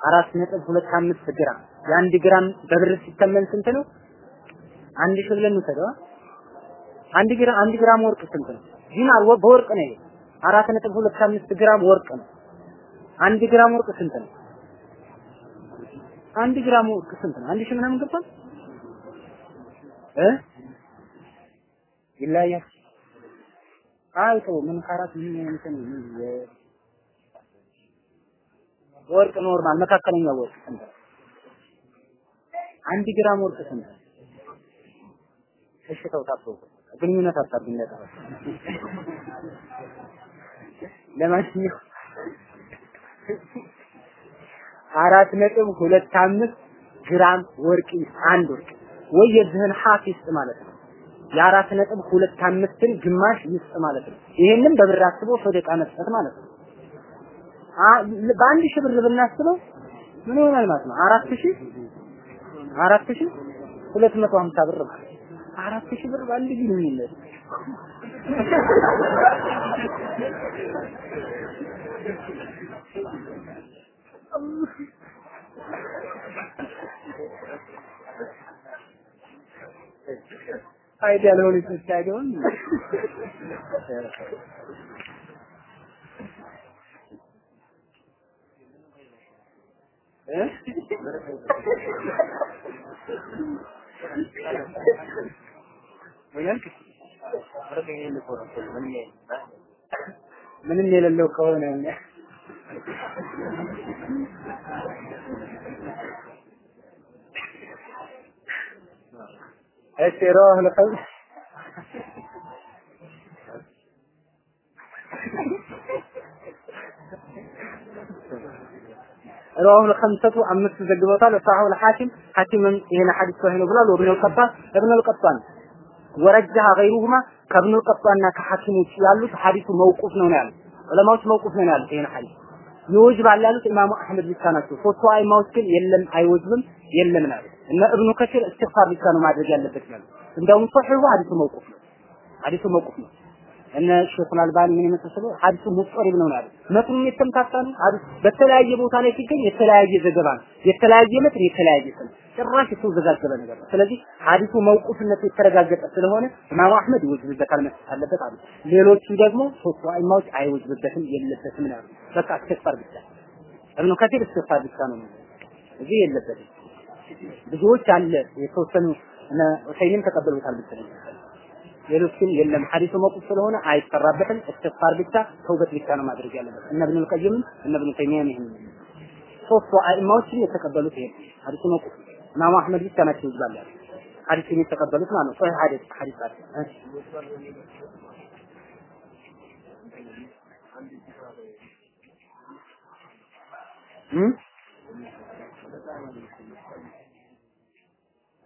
A: አራት ነጥብ ሁለት አምስት ግራም የአንድ ግራም በብር ሲተመን ስንት ነው? አንድ ሺህ ብለን እንውሰደው። አንድ ግራም አንድ ግራም ወርቅ ስንት ነው? ዲናር በወርቅ ነው አራት ነጥብ ሁለት አምስት ግራም ወርቅ ነው። አንድ ግራም ወርቅ ስንት ነው? አንድ ግራም ወርቅ ስንት ነው? አንድ ሺህ ምናምን ገብቷል እ ይለያያል። አይቶ ምን ካራት ምን እንትን ወርቅ ኖርማል መካከለኛ ወርቅ ስንት? አንድ ግራም ወርቅ ስንት? እሺ ተው ታጥቶ ግንኙነት አታርግኝ ለታው ለማንኛውም አራት ነጥብ ሁለት አምስት ግራም ወርቅ አንድ ወርቅ ወይ የዚህን ሀፍ ይስጥ ማለት ነው። የአራት ነጥብ ሁለት አምስትን ግማሽ ይስጥ ማለት ነው። ይሄንን በብር አስቦ ሰደቃ መስጠት ማለት ነው። በአንድ ሺህ ብር ብናስበው ምን ይሆናል ማለት ነው? አራት ሺህ? አራት ሺህ? ሁለት መቶ ሀምሳ ብር ማለት አራት ሺህ ብር በአንድ ግንኙነት አይዲያ ለሆነ ምንም የሌለው ከሆነ እሺ ሮህ ለቀል رواه الخمسة أمس ዘግበውታል وصححه الحاكم حاكم ይሄን ሐዲስ صحيح ነው ብሏል وابن القطان ابن القطان ወረጃህ ገይሩሁማ ከብኑ ቀጧና ከሐኪም ውጭ ያሉት ሐዲሱ መውቁፍ ነው ያሉት ዑለማዎች መውቁፍ ነው ያሉት ይሄን ሐዲስ ይወጅባል ያሉት ኢማሙ አህመድ ብቻ ናቸው። ሶስቱ አይማዎች ግን የለም አይወጅብም የለም ነው እነ እብኑ ከሲር እስትግፋር ብቻ ነው ማድረግ ያለበት ነው። እንደውም ሶሒሁ ሐዲሱ መውቁፍ ነው። ሐዲሱ መውቁፍ ነው። እነ ሼኹል አልባኒ ምን የመሳሰሉ ሐዲሱ ሙጠሪብ ነው ያሉት። መትኑም የተምታታ በተለያየ ቦታ ላይ ሲገኝ የተለያየ ዘገባ ነው። የተለያየ መትን የተለያየ ስም ጭራሽ የተወዘጋገበ ነገር ነው። ስለዚህ ሐዲሱ መውቁፍነቱ የተረጋገጠ ስለሆነ ኢማሙ አህመድ ይወጅብበታል መስጠት አለበት አሉ። ሌሎቹ ደግሞ ሶስቱ አይማዎች አይወጅብበትም የለበትም ነው በቃ እስትግፋር ብቻ እብኑ ከሲር እስትግፋር ብቻ ነው እዚህ የለበትም። ብዙዎች አለ የተወሰኑ ዑሰይሚን ተቀበሉታል ብትለኝ ሌሎች የለም ሐዲሱ መቁፍ ስለሆነ አይሰራበትም። እስትግፋር ብቻ ተውበት ብቻ ነው ማድረግ ያለበት። እነ ኢብኑል ቀይም እነ ኢብኑ ተይሚያ ይሄን ሶስቱ አኢማዎችን የተቀበሉት ይሄ ሐዲሱ መቁፍ ኢማሙ አህመድ ብቻ ናቸው ይባላል ሐዲሱን የተቀበሉት ማለት ነው። ሶሒህ ሐዲስ አለ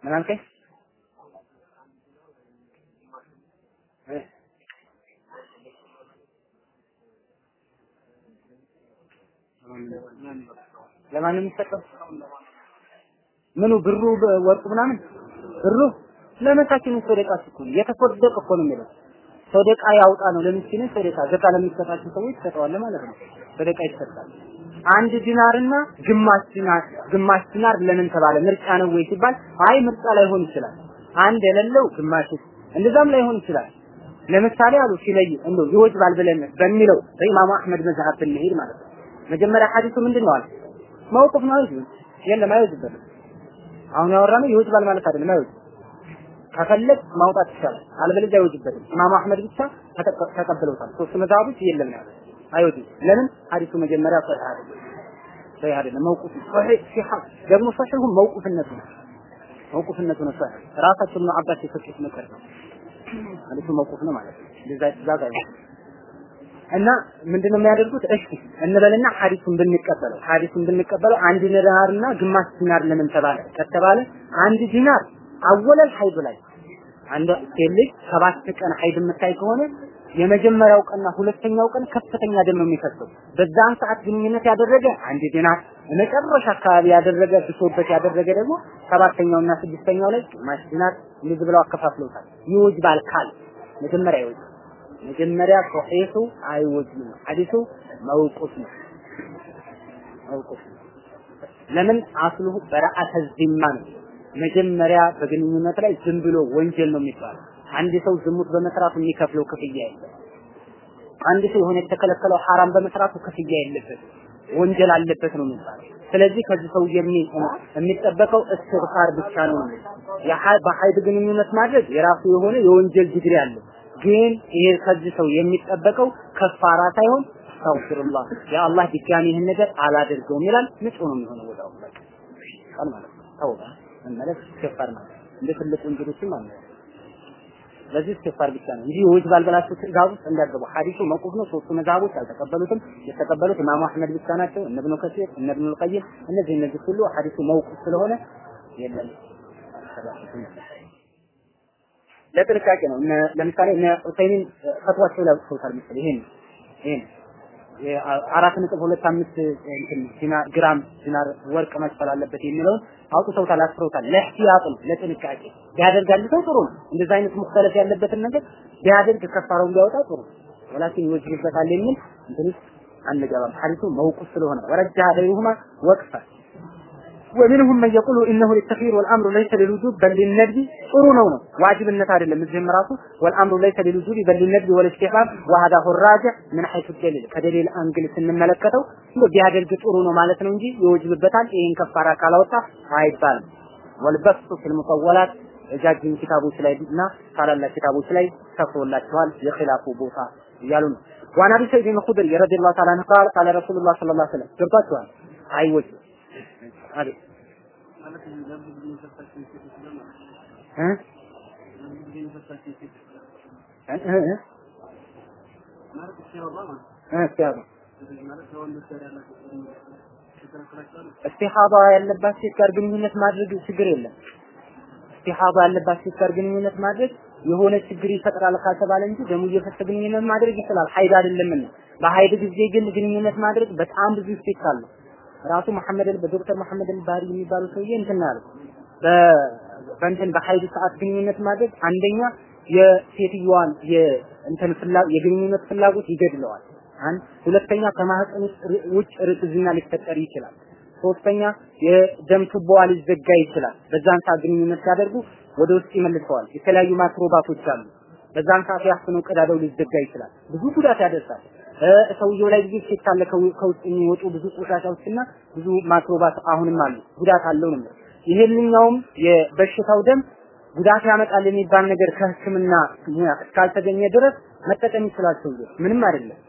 A: ምን አልከኝ? ለማን የሚሰጠው ምኑ? ብሩ ወርቁ ምናምን? ብሩ? ለመሳኪኑ ሰደቃ እኮ የተሰደቀ እኮ ነው የሚለው። ሰደቃ ያውጣ ነው። ለምስኪን ሰደቃ። ዘካ ለሚሰጣቸው ሰዎች ይሰጠዋል ማለት ነው። ሰደቃ ይሰጣል። አንድ ዲናርና ግማሽ ዲናር ግማሽ ዲናር ለምን ተባለ? ምርጫ ነው ወይ ሲባል አይ ምርጫ ላይሆን ይችላል። አንድ የሌለው ግማሽ እንደዛም ላይሆን ይችላል። ለምሳሌ አሉ ሲለይ እንደው ይወጅባል ብለን በሚለው በኢማሙ አህመድ መዝሀብ ብንሄድ ማለት ነው መጀመሪያ ሐዲሱ ምንድን ነው አለ? መውቁፍ ነው እንጂ የለም አይወጅበትም አሁን ያወራነው ይወጅባል ማለት አይደለም አይወጅ ከፈለግ ማውጣት ይቻላል አለበለዚያ አይወጅበትም ኢማሙ አህመድ ብቻ ተቀብለውታል። ሶስት መዛሀቦች የለም ነው አይወጅም ለምን? ሐዲሱ መጀመሪያ ሰሂህ አይደለም። ሰሂህ አይደለም መውቁፍ ሰሂህ ሲሐ ደግሞ ሰሂሁ መውቁፍነቱ ነው። መውቁፍነቱ ነው ሰሂህ ራሳቸው ነው አባስ የፈቀዱት ነገር ነው። ሐዲሱ መውቁፍ ነው ማለት ነው። እንደዛ ትዛጋ እና ምንድነው የሚያደርጉት? እሺ እንበልና ሐዲሱን ብንቀበለው ሐዲሱን ብንቀበለው አንድ ዲናርና ግማሽ ዲናር ለምን ተባለ? ከተባለ አንድ ዲናር አወለል ሀይድ ላይ አንድ ልጅ ሰባት ቀን ሀይድ የምታይ ከሆነ የመጀመሪያው ቀንና ሁለተኛው ቀን ከፍተኛ ደም የሚፈሰው። በዛን ሰዓት ግንኙነት ያደረገ አንድ ዲናር፣ መጨረሻ አካባቢ ያደረገ ብሶበት ያደረገ ደግሞ ሰባተኛውና ስድስተኛው ላይ ግማሽ ዲናር እንደዚህ ብለው አከፋፍለውታል። ይወጅባል ካል መጀመሪያ ይወጅባል መጀመሪያ ሶሒሑ አይወጅም ነው። ሐዲሱ መውቁፍ ነው። መውቁፍ ለምን አስሉሁ በራአተ ዚማ ነው። መጀመሪያ በግንኙነት ላይ ዝም ብሎ ወንጀል ነው የሚባለው። አንድ ሰው ዝሙት በመስራቱ የሚከፍለው ክፍያ የለም። አንድ ሰው የሆነ የተከለከለው ሐራም በመስራቱ ክፍያ የለበትም። ወንጀል አለበት ነው የሚባለው። ስለዚህ ከዚህ ሰው የሚጠበቀው እስትግፋር ብቻ ነው። በሀይድ ግንኙነት ማድረግ የራሱ የሆነ የወንጀል ዲግሪ አለው። ግን ይሄ ከዚህ ሰው የሚጠበቀው ከፋራ ሳይሆን አስተግፊሩላህ ያ አላህ ድጋሚ ይህን ነገር አላደርገውም ይላል። ንጹህ ነው የሚሆነው ወዳው ቃል ማለት ተውባ መመለስ ከፋር ማለት እንደ ትልቅ ወንጀሎችም ማለት ለዚህ እስትግፋር ብቻ ነው እንጂ ወጅብ አልበላቸው ትእዛዝ ውስጥ እንዳገቡ ሐዲሱ መቁፍ ነው። ሶስቱ መዛቦች አልተቀበሉትም። የተቀበሉት ኢማሙ አህመድ ብቻ ናቸው። እነ ኢብኑ ከሲር እነ ኢብኑ ቀይም እነዚህ እነዚህ ሁሉ ሐዲሱ መውቁፍ ስለሆነ የለም ለጥንቃቄ ነው። ለምሳሌ እነ ዑሰይሚን ፈትዋቸው ላይ መሰለኝ ይሄን ይሄን አራት ነጥብ ሁለት አምስት እንትን ዲናር ግራም ዲናር ወርቅ መክፈል አለበት የሚለውን አውጥተውታል፣ አስረውታል። ለእህቲያጥ ነው ለጥንቃቄ ቢያደርግ አንድ ሰው ጥሩ ነው። እንደዛ አይነት ሙክተለፍ ያለበትን ነገር ቢያደርግ ከፋራውን ቢያወጣ ጥሩ ነው። ወላኪን ይወጅብበታል የሚል እንትን አንገባም። ሐዲሱ መውቁፍ ስለሆነ ወረጃ ገይሩሁማ ወቅፈ ومنهم من يقول انه للتخيير والامر ليس للوجوب بل للندب ጥሩ ነው ነው ዋጅብነት አይደለም እዚህም ራሱ والامر ليس للوجوب بل للندب والاستحباب وهذا هو الراجع من حيث الدليل ከደሊል አንግል ስንመለከተው ቢያደርግ ጥሩ ነው ማለት ነው እንጂ ይወጅብበታል ይሄን ከፋራ ካላወጣ አይባልም والبسط في المطولات ረጃጅም ኪታቦች ላይ እና ታላላቅ ኪታቦች ላይ ሰፍሮላቸዋል የኺላፉ ቦታ እያሉ ነው። ዋና ቢ ሰይድ الخدري رضي الله تعالى عنه قال قال رسول الله صلى الله عليه وسلم ገብቷቸዋል አይወጭ አቤት ያለባት ሴት ጋር ግንኙነት ማድረግ ችግር የለም። እስቲሃዳ ያለባት ሴት ጋር ግንኙነት ማድረግ የሆነ ችግር ይፈጥራል ካልተባለ እንጂ ደሙ እየፈሰሰ ግንኙነት ማድረግ ይችላል። ሀይድ አይደለምና በሀይድ ጊዜ ግን ግንኙነት ማድረግ በጣም ብዙ ስህተት አለው። ራሱ መሐመድ በዶክተር መሐመድ አልባሪ የሚባሉ ሰውዬ እንትን አለ በእንትን በሀይድ ሰዓት ግንኙነት ማድረግ አንደኛ የሴትዮዋን የእንትን ፍላ የግንኙነት ፍላጎት ይገድለዋል። አንድ ሁለተኛ ከማህፀን ውጭ ርግዝና ሊፈጠር ይችላል። ሶስተኛ የደም ቱቦዋ ሊዘጋ ይችላል። በዛን ሰዓት ግንኙነት ሲያደርጉ ወደ ውስጥ ይመልሰዋል። የተለያዩ ማክሮባቶች አሉ። በዛን ሰዓት ያፍነው ቀዳዳው ሊዘጋ ይችላል። ብዙ ጉዳት ያደርሳል። ሰውየው ላይ ሴት ካለ ከውስጥ የሚወጡ ብዙ ቆሻሻዎችና ብዙ ማክሮባት አሁንም አሉ። ጉዳት አለው ነው። ይሄንኛውም የበሽታው ደም ጉዳት ያመጣል የሚባል ነገር ከሕክምና እስካልተገኘ ድረስ መጠቀም ይችላል ሰውየው። ምንም አይደለም።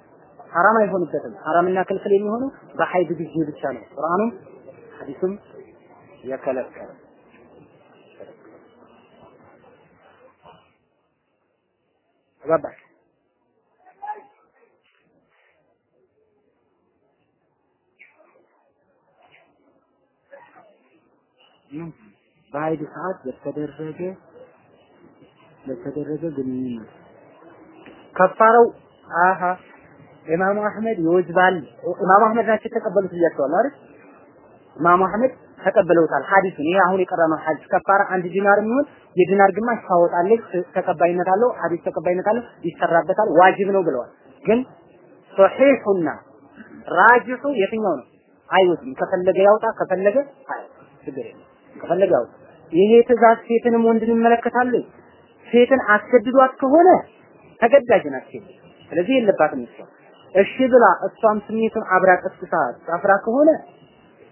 A: ሐራም አይሆንበትም። ሐራምና ክልክል የሚሆነው በሀይድ ጊዜ ብቻ ነው። ቁርአኑም ሐዲሱም የከለከለ ገባሽ? በሀይድ ሰዓት በተደረገ በተደረገ ግንኙነት ከፋረው አሃ ኢማሙ አህመድ ይወጅባል። ኢማሙ አህመድ ናቸው የተቀበሉት ብያቸዋል አይደል? ኢማሙ አህመድ ተቀበለውታል ሐዲሱን። ይሄ አሁን የቀረነው ሐዲስ ከፋራ አንድ ዲናር የሚሆን የዲናር ግማሽ ታወጣለች፣ ተቀባይነት አለው፣ ሐዲስ ተቀባይነት አለው፣ ይሰራበታል፣ ዋጅብ ነው ብለዋል። ግን ሶሒሑና ራጅሑ የትኛው ነው? አይወትም። ከፈለገ ያውጣ፣ ከፈለገ አይ ችግር የለም። ከፈለገ ያውጣ። ይሄ ትእዛዝ ሴትንም ወንድን ይመለከታል። ሴትን አስገድዷት ከሆነ ተገዳጅ ናት ሴት። ስለዚህ የለባትም እሷ እሺ ብላ እሷም ስሜቱን አብራ ቀስቅሳ ጨፍራ ከሆነ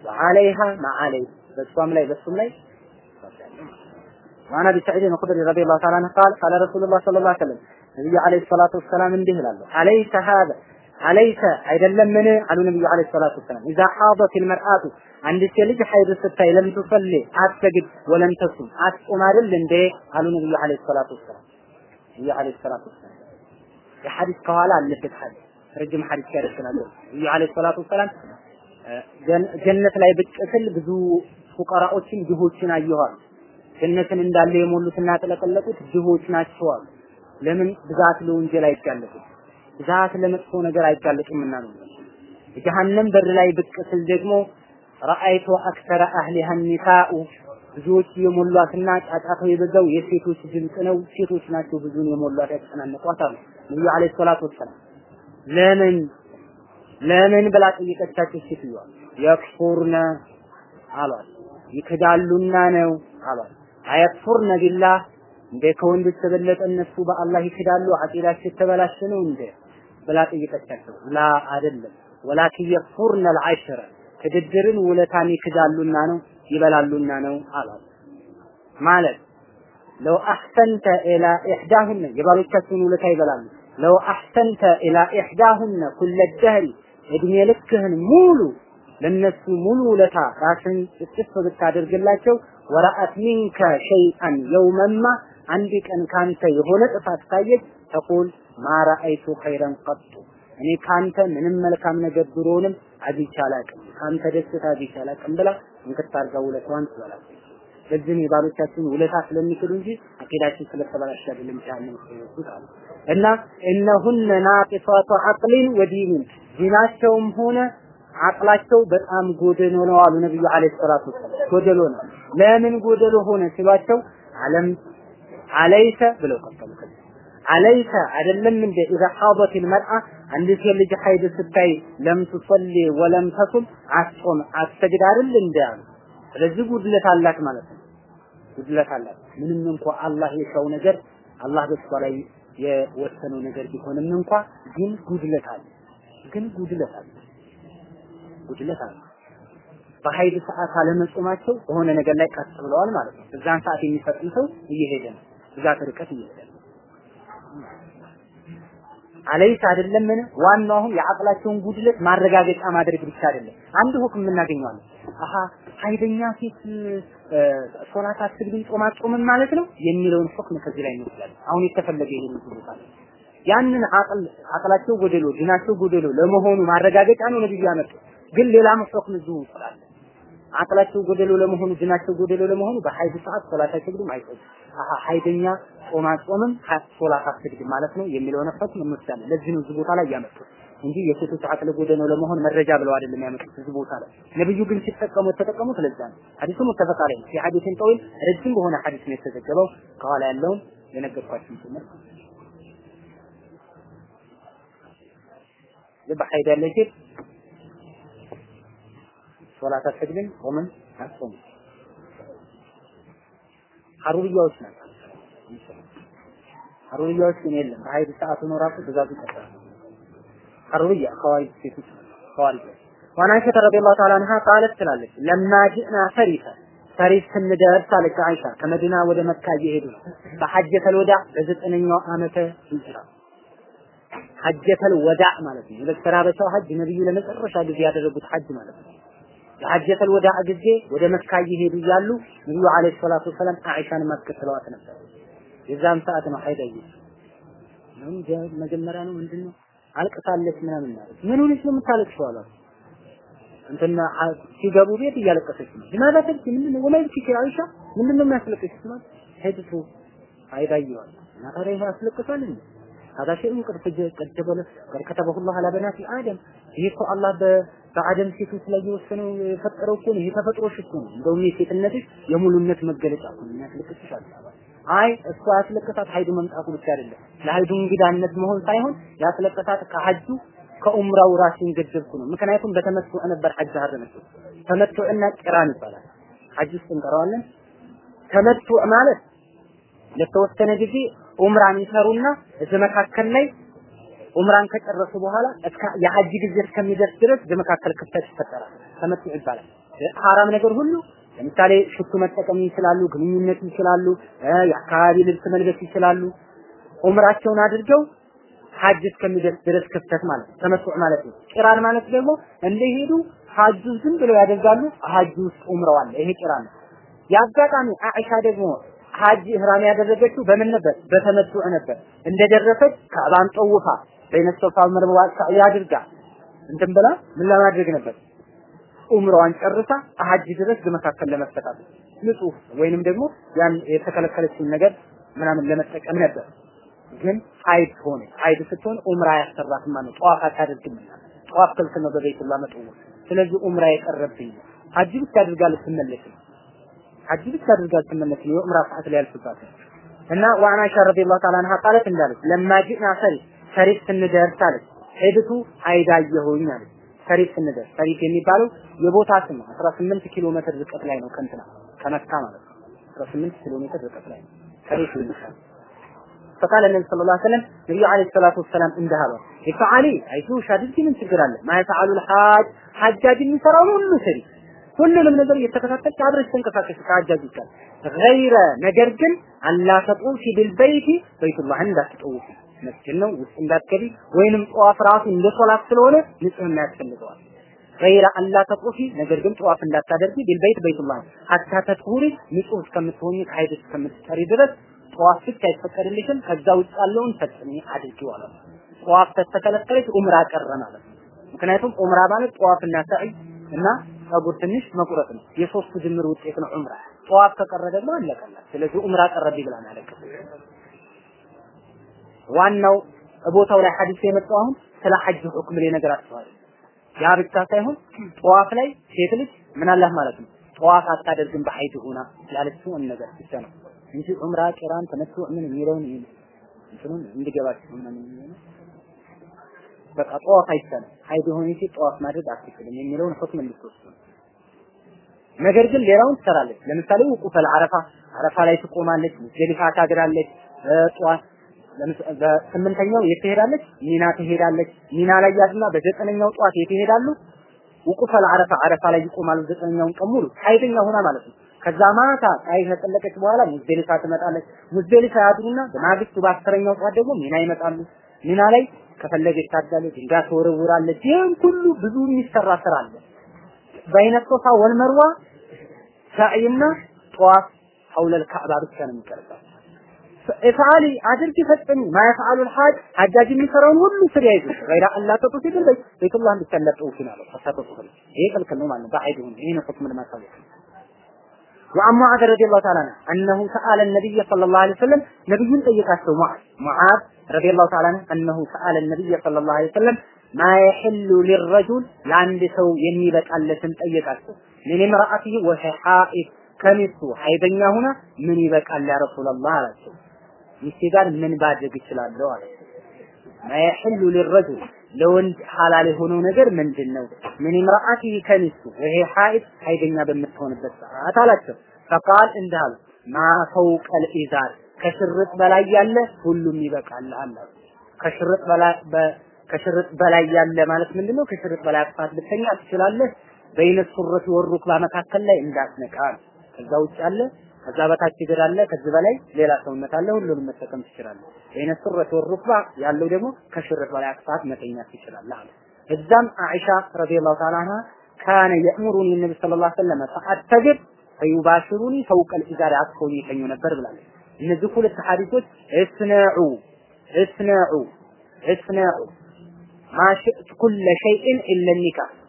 A: ወአለይሃ ማአለይ በእሷም ላይ በሱም ላይ ዋና ቢሰዒድ الخدري رضي الله تعالى عنه قال قال رسول الله صلى الله عليه وسلم ነብዩ አለይሂ ሰላቱ ወሰላም እንዲህ ይላሉ አለይሰ ሀዛ አለይሰ አይደለም ምን አሉ ነብዩ አለይሂ ሰላቱ ወሰላም ኢዛ ሐደት المرأة አንድ ሴት ልጅ ሐይድ ስታይ ለም ትሰሊ አትሰግድ ወለም ተሱም። አትጾም አይደል እንዴ? አሉ ነብዩ አለይሂ ሰላቱ ወሰላም። ነብዩ አለይሂ ሰላቱ ወሰላም የሐዲስ ከኋላ አለበት ሐዲስ ረጅም ሐዲስ ያደርሰናል። ነብዩ አለይሂ ሰላቱ ወሰላም ጀነት ላይ ብቅ ስል ብዙ ፉቀራዎችን ድሆችን አየኋል። ጀነትን እንዳለ የሞሉትና ያጥለቀለቁት ድሆች ናቸው ለምን? ብዛት ለወንጀል አይጋለጡም፣ ብዛት ለመጥፎ ነገር አይጋለጡምና ነው። የጀሃነም በር ላይ ብቅ ስል ደግሞ ረአይቱ አክሰረ አህሊሃ ኒሳኡ ብዙዎች የሞሏትና ጫጫታው የበዛው የሴቶች ድምፅ ነው። ሴቶች ናቸው ብዙን የሞሏት ያጨናነቋት አሉ ነብዩ አለይሂ ሰላቱ ወሰላም። ለምን ለምን ብላ ጠየቀቻቸው ሴትዮዋ። የክፉርነ አሏት ይክዳሉና ነው አሏት። አየክፉርነ ቢላህ እንደ ከወንዶች የበለጠ እነሱ በአላህ ይክዳሉ፣ አቂዳቸው የተበላሸ ነው እንደ ብላ ጠየቀቻቸው። ላ አይደለም፣ ወላኪን የክፉርነ ትድድርን ውለታን ይክዳሉና ነው ይበላሉና ነው አሏት። ማለት ለው አሕሰንተ ኢላ ኢሕዳሁነ የባሎቻቸውን ውለታ ይበላሉ። ለው አሕሰንተ ኢላ ኢሕዳሁነ ኩለ ደህሪ እድሜ ልክህን ሙሉ ለነሱ ሙሉ ውለታ ራስን ጽፍ ብታደርግላቸው ወረአት ሚንከ ሸይአን የውመማ አንድ ቀን ካንተ የሆነ ጥፋት ካየች ተቁል ማ ረአይቱ ኸይረን ቀጡ እኔ ካንተ ምንም መልካም ነገር ድሮንም አግኝቼ አላውቅም፣ ከአንተ ደስታ አግኝቼ ብላ እንክት አድርጋ ትበላለች። ለዚህ ነው ባሎቻችን ውለታ ስለሚችሉ እንጂ አቂዳችን ስለተበላሸ አይደለም ጃሃንም እና እነሁነ ናቂሳቱ ዐቅሊን ወዲንን ዲናቸውም ሆነ አቅላቸው በጣም ጎደሎ ነው አሉ ነብዩ አለይሂ ሰላቱ ወሰለም። ጎደሎ ነው። ለምን ጎደሎ ሆነ ሲሏቸው አለም አለይሰ ብለው ቀጠሉ። አለይሰ አይደለም እንደ ኢዛ ሐበቲል መርአ አንድ ሴት ልጅ ሐይድ ስታይ ለም ትሰሊ ወለም ተሱም አትጾም አትሰግድ አይደል እንደ አሉ። ስለዚህ ጉድለት አላት ማለት ነው። ጉድለት አላት። ምንም እንኳ አላህ የሻው ነገር አላህ በሷ ላይ የወሰነው ነገር ቢሆንም እንኳ ግን ጉድለት አለ። ግን ጉድለት አለ። ጉድለት አለ። በሀይድ ሰዓት አለመጾማቸው በሆነ ነገር ላይ ቀጥ ብለዋል ማለት ነው። እዛን ሰዓት የሚፈጥን ሰው እየሄደ ነው፣ ብዛት ርቀት እየሄደ ነው። አለይስ አይደለምን? ዋናው አሁን የአቅላቸውን ጉድለት ማረጋገጫ ማድረግ ብቻ አይደለም። አንድ ሁክም እናገኘዋለን። አሀ ሀይደኛ ሴት ሶላት አትግድም ጾም አትጾምም ማለት ነው የሚለውን ሁክም ከዚህ ላይ እንወስዳለን። አሁን የተፈለገ ይሄ ነው ያንን አቅል አቅላቸው ጎደሎ ዲናቸው ጎደሎ ለመሆኑ ማረጋገጫ ነው ነብዩ ያመጡ። ግን ሌላ ሁክም እዚሁ ስላለ አቅላቸው ጎደሎ ለመሆኑ ዲናቸው ጎደሎ ለመሆኑ በሀይድ ሰዓት ሶላት አይሰግዱም አይጾም አሀ ሀይደኛ ጾም አትጾምም ሶላት አትሰግድም ማለት ነው የሚለውን ሁክም እንወስዳለን። ለዚህ ነው እዚህ ቦታ ላይ ያመጡት እንጂ የሴቶች አቅል ጎደሎ ለመሆን መረጃ ብለው አይደለም ያመጡት እዚህ ቦታ ላይ። ነብዩ ግን ሲጠቀሙ የተጠቀሙት ለዛ ነው። ሐዲሱ ሙተፈቅ ዐለይህ ነው። ሐዲሱን ጠዊል ረጅም በሆነ ሐዲስ ነው የተዘገበው። ከኋላ ያለውን የነገርኳችሁ ጭምር በሐይድ ያለ ሴት ሶላት አትሰግድም፣ ጾምን አትጾምም። ሐሩርያዎች ናቸው። ሐሩርያዎች ግን የለም በሐይድ ሰዓት ነው ራሱ ብዛቱ ይቀጥላል። ሐሩርያ ኸዋሪጅ ሴቶች ኸዋሪጅ አይሻ ረዲየላሁ ተዓላ አንሃ ቃለት ትላለች ለማ ጅእና ሰሪፈ ሰሪፍ ስንደርስ አለች አይሻ ከመዲና ወደ መካ እየሄዱ በሐጀተል ወዳ በዘጠነኛው ዓመተ ሂጅራ ሐጀተል ወዳዕ ማለት ነው። የበሰራ በሰው ሐጅ ነብዩ ለመጨረሻ ጊዜ ያደረጉት ሐጅ ማለት ነው። የሐጀተል ወዳዕ ጊዜ ወደ መካ እየሄዱ እያሉ ነብዩ አለይሂ ሰላቱ ወሰላም አይሻን ማስከተለዋት ነበር። የዛም ሰዓት ነው ሀይዳ ምን መጀመሪያ ነው ምንድን ነው አልቅሳለች ምናምን ማለት ምን ሆነች ነው የምታለቅሰው አሏት። እንትና ሲገቡ ቤት እያለቀሰች ነው። لماذا تبكي ምንድን ነው ወላይ ብቻ አይሻ ምንድን ነው የሚያስለቅስሽ ማለት ሄድቱ ሀይዳ ይዋል እና ታዲያ ይሄ ያስለቅሳል እንዴ هذا شيء قد قد جبل قد كتبه الله على بنات آدم ይሄ እኮ አላህ በአደም ሴቶች ላይ የወሰነው የፈጠረው እኮ ነው። ይሄ ተፈጥሮሽ እኮ ነው። እንደውም የሴትነትሽ የሙሉነት መገለጫ ነው። የሚያስለቅስሽ አይ እሷ ያስለቀሳት ሀይዱ መምጣቱ ብቻ አይደለም። ለሀይዱ እንግዳነት መሆን ሳይሆን ያስለቀሳት ከሀጁ ከኡምራው ራሱን ገደብኩ ነው። ምክንያቱም በተመትዑ ነበር ሐጅ ሀረመችው። ተመትዑና ቂራን ይባላል። ሐጅ ውስጥ እንቀረዋለን። ተመትዑ ማለት ለተወሰነ ጊዜ ኡምራን ይሰሩና እዚህ መካከል ላይ ኡምራን ከጨረሱ በኋላ እስከ የሐጅ ጊዜ እስከሚደርስ ድረስ በመካከል ክፍተት ይፈጠራል። ተመትዑ ይባላል። ሐራም ነገር ሁሉ ለምሳሌ ሽቱ መጠቀም ይችላሉ፣ ግንኙነት ይችላሉ፣ የአካባቢ ልብስ መልበስ ይችላሉ። ኡምራቸውን አድርገው ሐጅ እስከሚደርስ ድረስ ክፍተት ማለት ነው። ተመትዑ ማለት ነው። ቂራን ማለት ደግሞ እንደሄዱ ሐጁ ዝም ብለው ያደርጋሉ። ሐጅ ውስጥ አለ። ይሄ ቂራን ነው። የአጋጣሚ አኢሻ ደግሞ ሐጅ ኢህራም ያደረገችው በምን ነበር? በተመትዑ ነበር። እንደደረሰች ከአባን ጠውፋ በይነ ሶፋ ያድርጋ እንትን ብላ ምን ለማድረግ ነበር? ኡምራዋን ጨርሳ ሐጅ ድረስ በመካከል ለመፈታት ንጹህ ወይንም ደግሞ ያን የተከለከለችውን ነገር ምናምን ለመጠቀም ነበር። ግን ሀይድ ሆነ። ሀይድ ስትሆን ኡምራ ያሰራትም ማለት ጠዋፍ አታደርግም። ጠዋፍ ክልክል ነው በቤቱላህ መጠወፍ። ስለዚህ ኡምራ የቀረብኝ ሐጅ ብቻ አድርጋ ልትመለስ ነው። ብቻ አድርጋ ልትመለስ ነው። የኡምራ ሰዓት ላይ ያልፍባት እና ዋና አይሻ رضي الله تعالى عنها قالت እንዳለች لما ሰሪፍ ሰሪፍ ስንደርስ አለች ሄድቱ ሀይድ አየሁኝ አለች ሰሪፍ ስንደርስ ሰሪፍ የሚባለው የቦታ ስም ነው። 18 ኪሎ ሜትር ርቀት ላይ ነው ከእንትና ከመካ ማለት ነው። 18 ኪሎ ሜትር ርቀት ላይ ነው ሰሪፍ የሚባለው فقال النبي صلى الله عليه وسلم ነብዩ አለይሂ ሰላቱ ወሰላም እንዲህ አሉ ይፈዓሊ አይዞሽ አድርጊ ምን ችግር አለ ማይፈዓሉ الحاج ሐጃጅ የሚሰራው ሁሉ ስሪ ሁሉንም ነገር እየተከታተልሽ አብረሽ ተንቀሳቀሽ ከሐጃጅ ጋር ገይረ ነገር ግን አላ ተጡፊ ቢልበይቲ በይቱላህ እንዳትጠውፊ መስጊድ ነው ውስጥ እንዳትገቢ ወይንም ጠዋፍ ራሱ እንደ ሶላት ስለሆነ ንጽህና ያስፈልገዋል ገይረ አላ ተጡፊ ነገር ግን ጠዋፍ እንዳታደርጊ ቢልበይት በይቱላህ ሐታ ተጥሁሪ ንጹህ እስከምትሆኚ ከሀይድ እስከምትጠሪ ድረስ ጠዋፍ ብቻ አይፈቀድልሽም። ከዛ ውጭ ያለውን ፈጽሚ አድርጊው አለ። ጠዋፍ ተተከለከለች ኡምራ ቀረ ማለት ነው። ምክንያቱም ኡምራ ማለት ጠዋፍና ሰዒ እና ጸጉር ትንሽ መቁረጥ ነው። የሶስቱ ድምር ውጤት ነው ኡምራ። ጠዋፍ ከቀረ ደግሞ አለቀላት። ስለዚህ ኡምራ ቀረብ ብላን አለቀ። ዋናው ቦታው ላይ ሐዲስ የመጣው አሁን ስለ ሐጅ ሁክም ላይ ነገር አስተዋል። ያ ብቻ ሳይሆን ጠዋፍ ላይ ሴት ልጅ ምን አላህ ማለት ነው ጠዋፍ አታደርግም በሐይድ ሆና ያለችው ነገር ብቻ ነው እንጂ ዑምራ ቂራን ተመቱ ምን የሚለውን እንትኑን እንዲገባችሁ ምናምን የሚሆነው በቃ ጠዋፍ አይቻልም። ሀይድ የሆነ ሴት ጠዋፍ ማድረግ አትችልም የሚለውን ሁክም እንድትወስዱ ነገር ግን ሌላውን ትሰራለች። ለምሳሌ ውቁፈል አረፋ አረፋ ላይ ትቆማለች፣ ሙዝደሊፋ ታድራለች። ጠዋት በስምንተኛው የት ትሄዳለች? ሚና ትሄዳለች። ሚና ላይ ያድና በዘጠነኛው ጠዋት የት ይሄዳሉ? ውቁፍ አልዓረፋ አረፋ ላይ ይቆማሉ ዘጠነኛውን ቀን ሙሉ ሀይደኛ ሆና ማለት ነው። ከዛ ማታ ፀሐይ ከጠለቀች በኋላ ሙዝደሊፋ ትመጣለች። ሙዝደሊፋ ያድሩና በማግስቱ በአስረኛው ጠዋት ደግሞ ሚና ይመጣሉ። ሚና ላይ ከፈለገች ታዳለች፣ ድንጋይ ትወረውራለች። ይህም ሁሉ ብዙ የሚሰራ ስራ አለ። بين والمروة ሳዕይና ጠዋፍ حول الكعبة ብቻ ነው የሚቀርባት። ኢፍዓሊ አድርጊ ፈጽሚ ማየፍዓሉ ልሓጅ ሐጃጅ የሚሰራውን ሁሉ ስሪ አይዙ ገይራ አላ ተጡፊ ግን ቤቱላህ እንዲሰለጠው ይችላል ተሳተፉ ይሄ ክልክል ነው ማለት ነው። በሐይድ ሁን ይሄ ነው ሁክም ለማሳወቅ وعن معاذ رضي الله تعالى عنه أنه سأل النبي صلى الله عليه وسلم نبي طيقاته معاذ معاذ رضي الله تعالى عنه أنه سأل النبي صلى الله عليه وسلم ما يحل للرجل لعند سو يميبك ألسن طيقاته من امرأته وهي حائض ከሚስቱ ሀይደኛ ሆና ምን ይበቃል ያ ረሱላህ አላቸው። ሚስቴ ጋር ምን ባድርግ እችላለሁ አለ። ما يحل للرجل ለወንድ ሐላል የሆነው ነገር ምንድን ነው? من امرأته ከሚስቱ ይሄ ሀይድ ሀይደኛ በምትሆንበት ሰዓት አላቸው። فقال እንዲህ አሉ ما فوق الإزار ከሽርጥ በላይ ያለ ሁሉም ይበቃል አለ። ከሽርጥ በላይ ከሽርጥ በላይ ያለ ማለት ምንድነው? ከሽርጥ በላይ አጥፋት ልተኛ ትችላለህ። በይነ ሱረት ወሩክባ መካከል ላይ እንዳትነካ ከዛ ውጭ አለ ከዛ በታች እግር አለ ከዚህ በላይ ሌላ ሰውነት አለ ሁሉንም መጠቀም ትችላለህ። በይነ ሱረት ወሩክባ ያለው ደግሞ ከሽርጥ በላይ አክፋት መተኛት ትችላለህ አለ። እዛም አኢሻ ረዲየላሁ ተዓላ አንሃ ካነ የእምሩኒ ነቢ ሰለላሁ ዐለይሂ ወሰለም ፈአተግብ ፈዩባሽሩኒ ፈውቀል ኢዛር አቅፎኝ ይተኙ ነበር ብላለች። እነዚህ ሁለት ሐዲሶች እስነዑ እስነዑ እስነዑ ማሽእት ኩለ ሸይእን ኢለ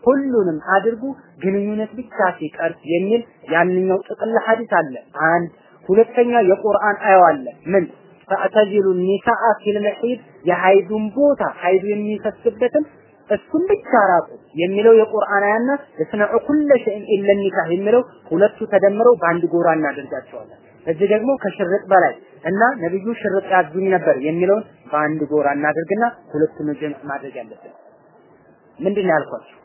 A: ሁሉንም አድርጉ ግንኙነት ብቻ ሲቀር የሚል ያንኛው ጥቅል ሐዲስ አለ። አንድ ሁለተኛ የቁርአን አያው አለ። ምን ፈአተዚሉ ኒሳአ ፊል መሒድ የሀይዱን ቦታ ሀይዱ የሚፈስበትን እሱን ብቻ ራቁ የሚለው የቁርአን አያና እስነዑ ኩለ ሸይእን ኢለ ኒካህ የሚለው ሁለቱ ተደምረው በአንድ ጎራ እናደርጋቸዋለን። እዚህ ደግሞ ከሽርጥ በላይ እና ነብዩ ሽርጥ ያዙኝ ነበር የሚለውን በአንድ ጎራ እናደርግና ሁለቱን ጀምዕ ማድረግ ያለብን ምንድን ነው ያልኳቸው?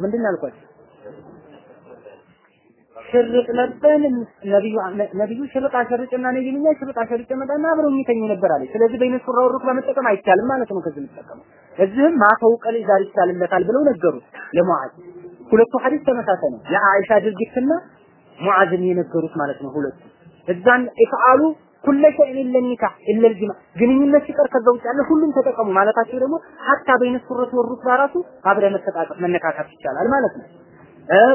A: ምንድን ነው ያልኳቸው? ሽርጥ ለበን ነብዩ ነብዩ ሽርጥ አሸርጭና ነው ይሉኛ ሽርጥ አሸርጭ መጣና አብረው የሚተኙ ነበር አለ። ስለዚህ በይነ ሱራ ወሩክ በመጠቀም አይቻልም ማለት ነው። ከዚህ የምትጠቀመው እዚህም ما فوق الإزار ይቻልለታል ብለው ነገሩት ለሙዓዝ። ሁለቱ ሐዲስ ተመሳሳይ ነው። የአይሻ ድርጊትና ሙዓዝን የነገሩት ማለት ነው። ሁለቱ እዛን افعلوا كل شيء إلا النكاح إلا الجماع ግንኙነት ሲቀር ከዛ ውጭ ያለ ሁሉም ተጠቀሙ ማለታቸው ደግሞ ሀታ በይነ ሱረት ወሩክ በራሱ አብረ መተቃቀፍ መነካካት ይቻላል ማለት ነው።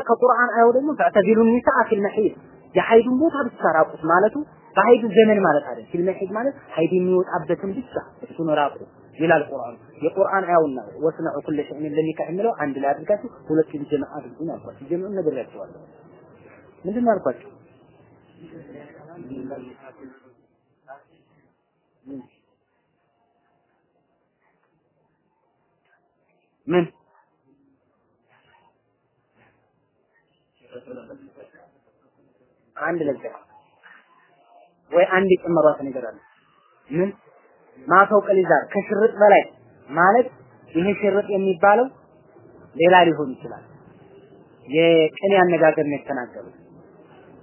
A: ከቁርአን አየው ደግሞ فاعتزلوا النساء في المحيض የሀይዱን ቦታ ብቻ ራቁት ማለቱ በሀይዱ ዘመን ማለት አይደል። في المحيض ማለት ሀይድ የሚወጣበትን ብቻ እሱን ራቁ ይላል ቁርአኑ። የቁርአን አያውና ወስነዑ ኩለ ሸይን ኢለ ኒካህ የሚለው አንድ ላይ አድርጋችሁ ሁለቱን ጀምዕ አድርጉ ነው ያልኳቸው። ጀምዑን ነግሬያቸዋለሁ። ምንድን ነው ያልኳቸው? ምን አንድ ነገር ወይ አንድ የጨመሯት ነገር አለ። ምን ማፈው ቀሊዛር ከሽርጥ በላይ ማለት ይሄ ሽርጥ የሚባለው ሌላ ሊሆን ይችላል። የቅኔ አነጋገር ነው የተናገሩት።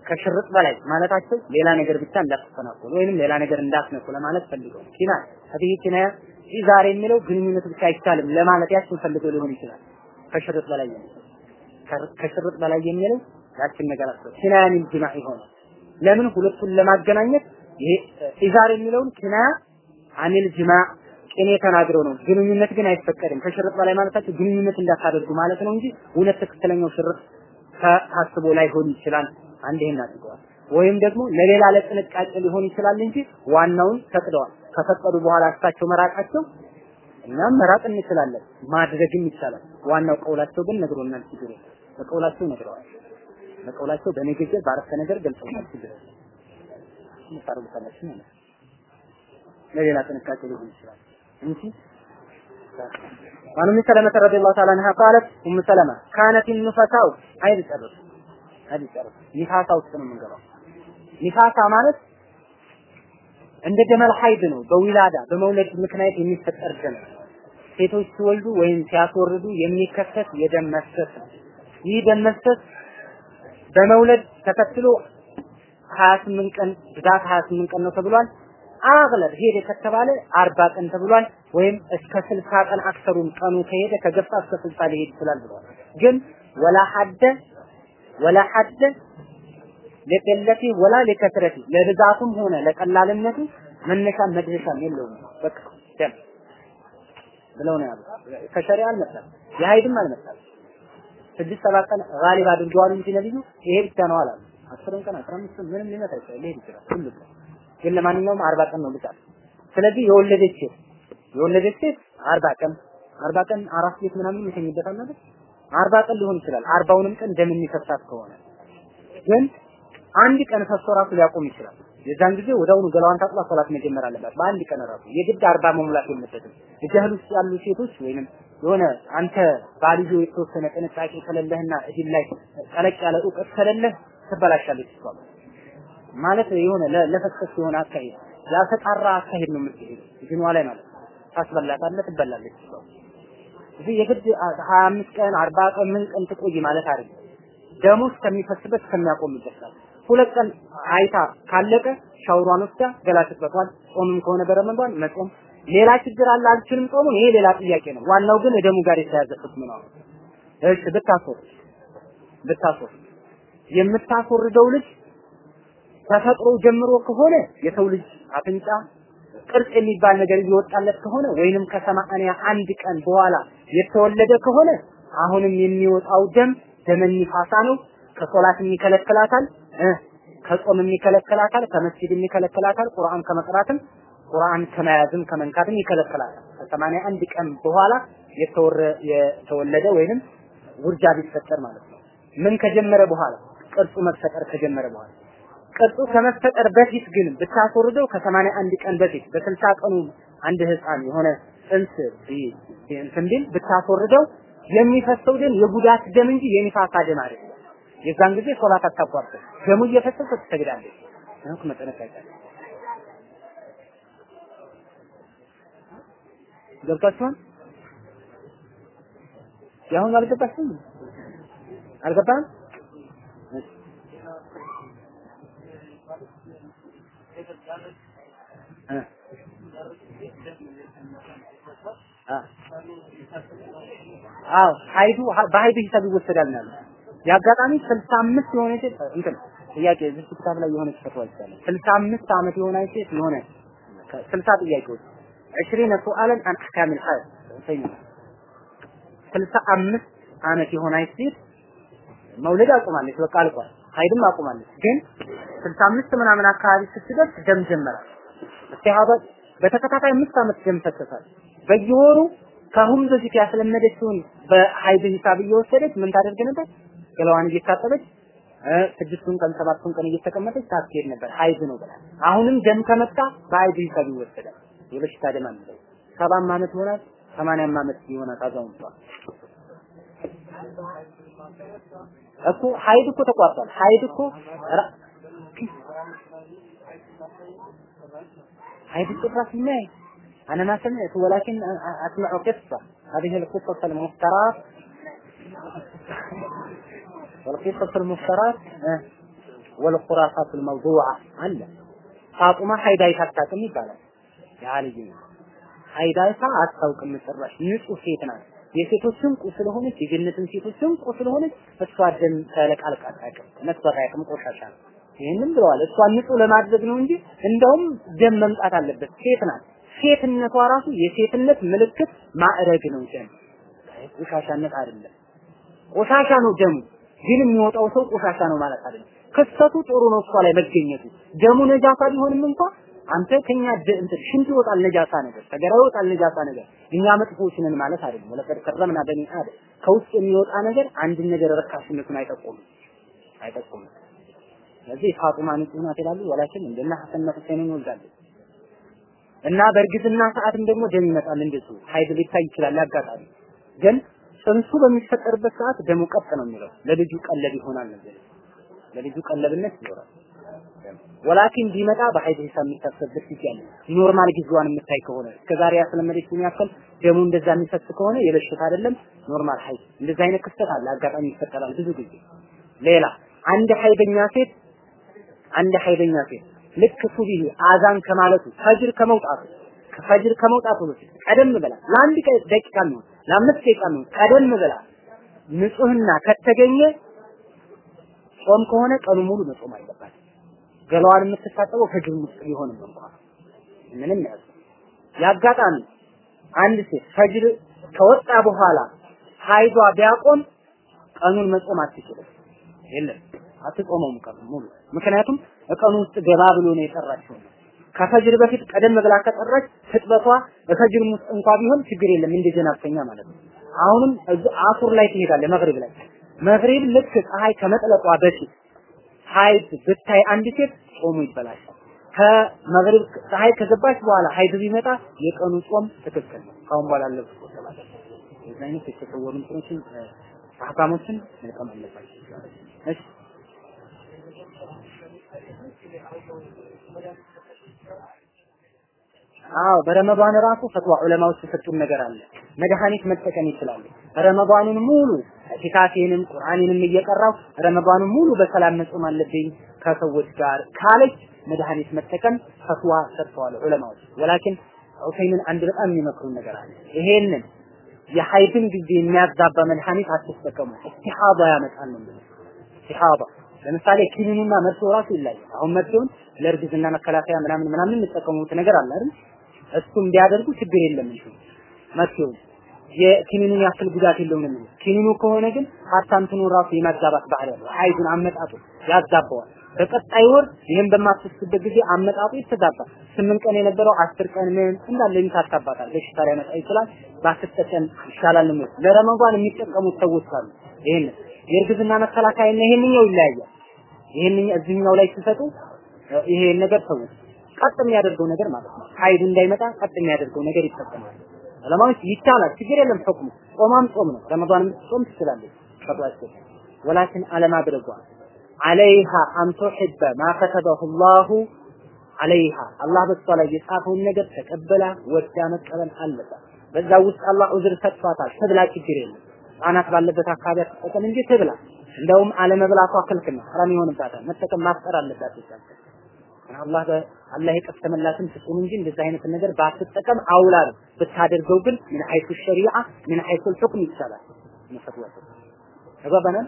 A: ከሽርጥ በላይ ማለታቸው ሌላ ነገር ብቻ እንዳትፈናቀሉ ወይንም ሌላ ነገር እንዳትነኩ ለማለት ፈልገው ኪና ከዚህ ኪና ኢዛር የሚለው ግንኙነት ብቻ አይቻልም ለማለት ያችን ፈልገው ሊሆን ይችላል። ከሽርጥ በላይ የሚለው ከሽርጥ በላይ የሚለው ያችን ነገር አስበው ኪናያን ጅማዕ ይሆናል። ለምን ሁለቱን ለማገናኘት ይሄ ኢዛር የሚለውን ኪናያ አኒል ጅማዕ ቅኔ ተናግረው ነው። ግንኙነት ግን አይፈቀድም። ከሽርጥ በላይ ማለታቸው ግንኙነት እንዳታደርጉ ማለት ነው እንጂ እውነት ትክክለኛው ሽርጥ ታስቦ ላይሆን ይችላል። አንድ ይሄን አድርገዋል። ወይም ደግሞ ለሌላ ለጥንቃቄ ሊሆን ይችላል እንጂ ዋናውን ፈቅደዋል። ከፈቀዱ በኋላ እሳቸው መራቃቸው እኛም መራቅ እንችላለን፣ ማድረግም ይቻላል። ዋናው ቀውላቸው ግን ነግሮናል። ችግር በቀውላቸው ነግረዋል። በቀውላቸው በንግግር በአረፍተ ነገር ገልጸውናል። ችግር ታርጉታላችሁ ማለት ለሌላ ጥንቃቄ ሊሆን ይችላል እንጂ وعن ام سلمة رضي الله تعالى عنها قالت ام سلمة كانت النفساء አይድ ጨርስ ጨርስ ኒፋሳ ውስጥ ነው የምንገባው። ኒፋሳ ማለት እንደ ደመል ሀይድ ነው በዊላዳ በመውለድ ምክንያት የሚፈጠር ደም ሴቶች ሲወልዱ ወይም ሲያስወርዱ የሚከሰት የደም መፍሰስ ነው። ይህ ደም መፍሰስ በመውለድ ተከትሎ 28 ቀን ብዛት 28 ቀን ነው ተብሏል። አግለብ ሄደ ከተባለ አርባ ቀን ተብሏል። ወይም እስከ ስልሳ ቀን አክሰሩን ቀኑ ከሄደ ከገፋ እስከ ስልሳ ሊሄድ ይችላል ብሏል። ግን ወላ ሐደ ወላ ሐደ ለቀለቲ ወላ ለከትረቲ ለብዛቱም ሆነ ለቀላልነቱ መነሻ መድረሻም የለውም። በቃ ደም ብለው ነው ያሉት። ከሸሪዓ አልመጣም፣ የሀይድም አልመጣም። ስድስት ሰባት ቀን ጋሊብ አድርገዋል እንጂ ነብዩ ይሄ ብቻ ነው አላሉ። አስርም ቀን አስራ አምስት ምንም ሊመጣ ይችላል ሊሄድ ይችላል ሁሉ ግን ለማንኛውም አርባ ቀን ነው ብቻ። ስለዚህ የወለደች ሴት የወለደች ሴት አርባ ቀን አርባ ቀን አራት ቤት ምናምን የሚተኝበታል ማለት አርባ ቀን ሊሆን ይችላል። አርባውንም ቀን ደም የሚፈሳት ከሆነ ግን አንድ ቀን ፈሶ ራሱ ሊያቆም ይችላል። የዛን ጊዜ ወዳውኑ ገላዋን ታጥባ ሶላት መጀመር አለባት። በአንድ ቀን ራሱ የግድ አርባ መሙላት የለበትም። እጃህል ውስጥ ያሉ ሴቶች ወይንም የሆነ አንተ ባልዮ የተወሰነ ጥንቃቄ ከሌለህና እድል ላይ ጠለቅ ያለ እውቀት ከሌለህ ትበላሻለች እሷ ማለት የሆነ ለፈሰስ የሆነ አካሄድ ያልተጣራ አካሄድ ነው የምትሄድ ጅኗ ላይ ማለት ታስበላታለህ፣ ትበላለች እሷ እዚህ የግድ 25 ቀን 40 ቀን ምን ቀን ትቆይ ማለት አይደለም። ደሙ እስከሚፈስበት እስከሚያቆምበት ድረስ ሁለት ቀን አይታ ካለቀ ሻውሯን ወስዳ ገላ ትጥበቷል። ጾምም ከሆነ በረመዳን መጾም ሌላ ችግር አለ አልችልም ጾሙን፣ ይሄ ሌላ ጥያቄ ነው። ዋናው ግን ደሙ ጋር የተያዘ ህክም ነው። እሺ ብታስወር ብታስወር የምታስወርደው ልጅ ተፈጥሮ ጀምሮ ከሆነ የሰው ልጅ አፍንጫ ቅርጽ የሚባል ነገር እየወጣለት ከሆነ ወይንም ከሰማንያ አንድ ቀን በኋላ የተወለደ ከሆነ አሁንም የሚወጣው ደም ደመ ኒፋሳ ነው። ከሶላት የሚከለክላታል፣ ከጾም የሚከለክላታል፣ ከመስጂድ የሚከለክላታል፣ ቁርአን ከመቅራትም ቁርአን ከመያዝም ከመንካትም ይከለክላታል። ከሰማንያ አንድ ቀን በኋላ የተወለደ ወይንም ውርጃ ቢፈጠር ማለት ነው። ምን ከጀመረ በኋላ ቅርጹ መፈጠር ከጀመረ በኋላ ቅርጹ ከመፈጠር በፊት ግን ብታስወርደው ከሰማንያ አንድ ቀን በፊት በስልሳ ቀኑ አንድ ህፃን የሆነ ጽንስ እንትን ብታስወርደው የሚፈሰው ደም የጉዳት ደም እንጂ የኒፋሳ ደም አይደለም። የዛን ጊዜ ሶላት አታቋርጥ። ደሙ እየፈሰሰ ትሰግዳለች። ነው መጠነቀቅ ገብታችኋል? ያሁን አልገባችም? አልገባም? አዎ ሀይዱ በሀይዱ ሂሳብ ይወሰዳል ነው የአጋጣሚ 65 የሆነ ሴት እንትን ጥያቄ እዚህ ክታብ ላይ የሆነ ተፈጥሮ ይችላል 65 ዓመት የሆነ ሴት የሆነ 60 ጥያቄዎች 20 سؤالا عن احكام الحيض ስልሳ አምስት ዓመት የሆነ ሴት መውለድ አቁማለች። በቃ አልቋል። ሀይድም አቁማለች። ግን ስልሳ አምስት ምናምን አካባቢ ስትደርስ ደም ጀመራል። እስቲሃባ በተከታታይ አምስት ዓመት ደም ፈሰሳል። በየወሩ ከአሁን በፊት ያስለመደችውን በሀይድ ሂሳብ እየወሰደች ምን ታደርግ ነበር? ገላዋን እየታጠበች ስድስቱን ቀን ሰባቱን ቀን እየተቀመጠች ታስኬድ ነበር። ሀይድ ነው ብላ አሁንም ደም ከመጣ በሀይድ ሂሳብ ይወሰዳል። የበሽታ ደም አንለው ሰባም ዓመት ይሆናል ሰማንያም ዓመት ይሆናል አዛውንቷ እኮ ሀይድ እኮ ተቋርጧል። ሀይድ እኮ ሀይድ ጭራሽ ما أنا ما سمعت ولكن أسمع قصة هذه القصص المفترات والقصص المفترات والخرافات الموضوعة አለ ፋጡማ ሀይድ አይታታቅም ይባላል ያ ልጅ ሀይድ አይታ አታውቅም ጭራሽ ንጹህ ሴት ናት የሴቶች እንቁ ስለሆነች የጀነትን ሴቶች እንቁ ስለሆነች እሷ ደም ተለቃልቃ አታውቅም መስፈራ ያቅም ቆሻሻ ነው ይህንም ብለዋል እሷን ንጹህ ለማድረግ ነው እንጂ እንደውም ደም መምጣት አለበት ሴት ናት ሴትነቷ ራሱ የሴትነት ምልክት ማዕረግ ነው ደም። ቆሻሻነት አይደለም። ቆሻሻ ነው ደሙ። ግን የሚወጣው ሰው ቆሻሻ ነው ማለት አይደለም። ክስተቱ ጥሩ ነው እሷ ላይ መገኘቱ። ደሙ ነጃሳ ቢሆንም እንኳን አንተ ከኛ እንትን ሽንት ይወጣል ነጃሳ ነገር ሰገራ ይወጣል ነጃሳ ነገር። እኛ መጥፎች ነን ማለት አይደለም። ወለቀድ ከረምና በኒ አደም ከውስጥ የሚወጣ ነገር አንድን ነገር ረካሽነቱን አይጠቁምም። አይጠቁምም። ስለዚህ ፋጡማ ንጹህ ናት ይላሉ። ولكن እንደና ሐሰንና ሁሴንን ወልዳለች እና በእርግዝና ሰዓትም ደግሞ ደም ይመጣል እንደሱ ሀይድ ሊታይ ይችላል አጋጣሚ ግን ጽንሱ በሚፈጠርበት ሰዓት ደሙ ቀጥ ነው የሚለው ለልጁ ቀለብ ይሆናል ነገር ለልጁ ቀለብነት ይኖራል ولكن ቢመጣ በሀይድ ሂሳብ የሚታሰብበት ጊዜ አለ። ኖርማል ጊዜዋን የምታይ ከሆነ እስከዛሬ ያስለመደችውን ያክል ደሙ እንደዛ የሚፈስ ከሆነ የበሽታ አይደለም normal ሀይድ። እንደዛ አይነት ክስተት አለ፣ አጋጣሚ ይፈጠራል ብዙ ጊዜ። ሌላ አንድ ሀይደኛ ሴት አንድ ሀይደኛ ሴት ልክ ሱቢህ አዛን ከማለቱ ፈጅር ከመውጣቱ ፈጅር ከመውጣቱ ቀደም ብላ ለአንድ ደቂቃ ነው ለአምስት ደቂቃ ነው ቀደም ብላ ንጹህና ከተገኘ ጾም ከሆነ ቀኑ ሙሉ መጾም አለባት። ገላዋን የምትታጠበው ፈጅር ውስጥ ቢሆንም እንኳን ምንም ያዝ ያጋጣሚ አንድ ሴት ፈጅር ከወጣ በኋላ ሀይዷ ቢያቆም ቀኑን መጾም አትችልም። የለም አትጾመውም ቀኑ ሙሉ። ምክንያቱም ቀኑ ውስጥ ገባ ብሎ ነው የጠራችው። ከፈጅር በፊት ቀደም ብላ ከጠራች ፍጥበቷ በፈጅር ውስጥ እንኳ ቢሆን ችግር የለም እንደ ጀናብተኛ ማለት ነው። አሁንም አሱር ላይ ትሄዳለህ፣ መግሪብ ላይ መግሪብ ልክ ፀሐይ ከመጥለቋ በፊት ሀይድ ብታይ አንድ ሴት ጾሙ ይበላሻል። ከመግሪብ ፀሐይ ከገባች በኋላ ሀይድ ቢመጣ የቀኑ ጾም ትክክል ነው። ካሁን በኋላ አለብህ ተባለ። የዚህ የተሰወሩ እንትኖችን አህካሞችን መልቀም አለባቸው። እሺ አዎ በረመዳን ራሱ ፈትዋ ዑለማዎች የሰጡን ነገር አለ። መድኃኒት መጠቀም ይችላሉ። ረመዳኑን ሙሉ ኢዕቲካፌንም ቁርአኔንም እየቀራው ረመዳኑን ሙሉ በሰላም መጾም አለብኝ ከሰዎች ጋር ካለች መድኃኒት መጠቀም ፈትዋ ሰጥተዋል ዑለማዎች። ወላኪን ዑሰይምን አንድ በጣም የሚመክሩን ነገር አለ። ይሄንን የሀይድን ጊዜ የሚያዛባ መድኃኒት አትጠቀሙ። እስቲሃባ ያመጣል ነው እስቲሃባ ለምሳሌ ኪኒኑና መርፌው ራሱ ይለያል። አሁን መርፌውን ለእርግዝና መከላከያ ምናምን ምናምን የምጠቀሙት ነገር አለ አይደል? እሱም ቢያደርጉ ችግር የለም እንጂ መርፌው የኪኒኑን ያክል ጉዳት የለውም ኪኒኑ ከሆነ ግን ሀብታምትኑ ራሱ የማዛባት ባህሪ ያለው ሀይዱን አመጣጡ ያዛባዋል። በቀጣይ ወር ይህን በማትወስድበት ጊዜ አመጣጡ ይተዛባል። ስምንት ቀን የነበረው አስር ቀን ምን እንዳለ ይታካባታል። በሽታ ሊያመጣ ይችላል። ባትጠቀም ይሻላል ነው። ለረመዳን የሚጠቀሙት ሰዎች አሉ። ይሄን የእርግዝና መከላከያና ይሄንኛው ይለያያል። ይሄንኛው እዚህኛው ላይ ሲሰጡ ይሄ ነገር ሰው ቀጥ የሚያደርገው ነገር ማለት ነው። ሀይድ እንዳይመጣ ቀጥ የሚያደርገው ነገር ይጠቀማል። ዑለማዎች ይቻላል፣ ችግር የለም። ፈቅሙ ጾማም ጾም ነው። ረመዳን ጾም ትችላለች። ፈቅዷቸው ወላኪን አለማድረጓ አለይሃ አን ቱሒበ ማ ከተበሁ ላሁ አለይሃ አላህ በሷ ላይ የጻፈውን ነገር ተቀበላ ወዳ መቀበል አለባት። በዛ ውስጥ አላህ ዑዝር ሰጥቷታል። ትብላ፣ ችግር የለም። ህጻናት ባለበት አካባቢ አትጠቀም እንጂ ትብላ። እንደውም አለመብላቷ ክልክል ነው፣ ሐራም ይሆንባታል። መጠቀም ማፍጠር አለባት ይቻላል። አላህ አላህ የቀሰመላትን ፍጹም እንጂ እንደዚህ አይነት ነገር ባትጠቀም አውላ ነው። ብታደርገው ግን ምን ሐይሱ ሸሪዓ ምን ሐይሱ ሁክም ይቻላል። መፈትዋ ተባባናል።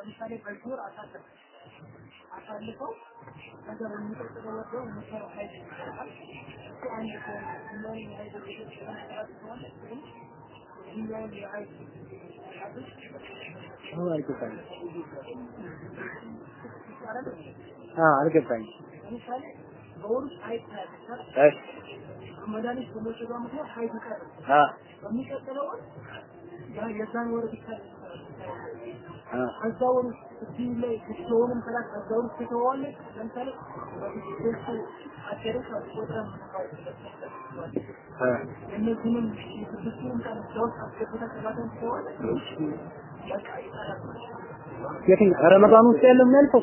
B: ለምሳሌ በዙር አሳልፈው አሳልፈው ነገር የሚቀጥለው ወደው እሱ አንድ ከሆነ ቤቶች ለመስራት ከሆነ ግን
A: አዎ አልገባኝም። አልገባኝም።
B: ለምሳሌ በወር ውስጥ ሀይል ታያለች። መድኃኒት በመውሰዷ ምክንያት ሀይል ቀረ። በሚቀጥለው ወር የዛን ወር ብቻ ከዛ ወር ውስጥ እዚህ ላይ ብቻውንም ከላት ከዛ ወር ውስጥ ትተዋለች። ለምሳሌ በፊት አደረስ እነዚህንም የስድስቱንም ቀን እዛ ውስጥ አስገብታ ትተዋለች። በቃ
A: የትኛው ረመዳን ውስጥ ያለው የሚያልፈው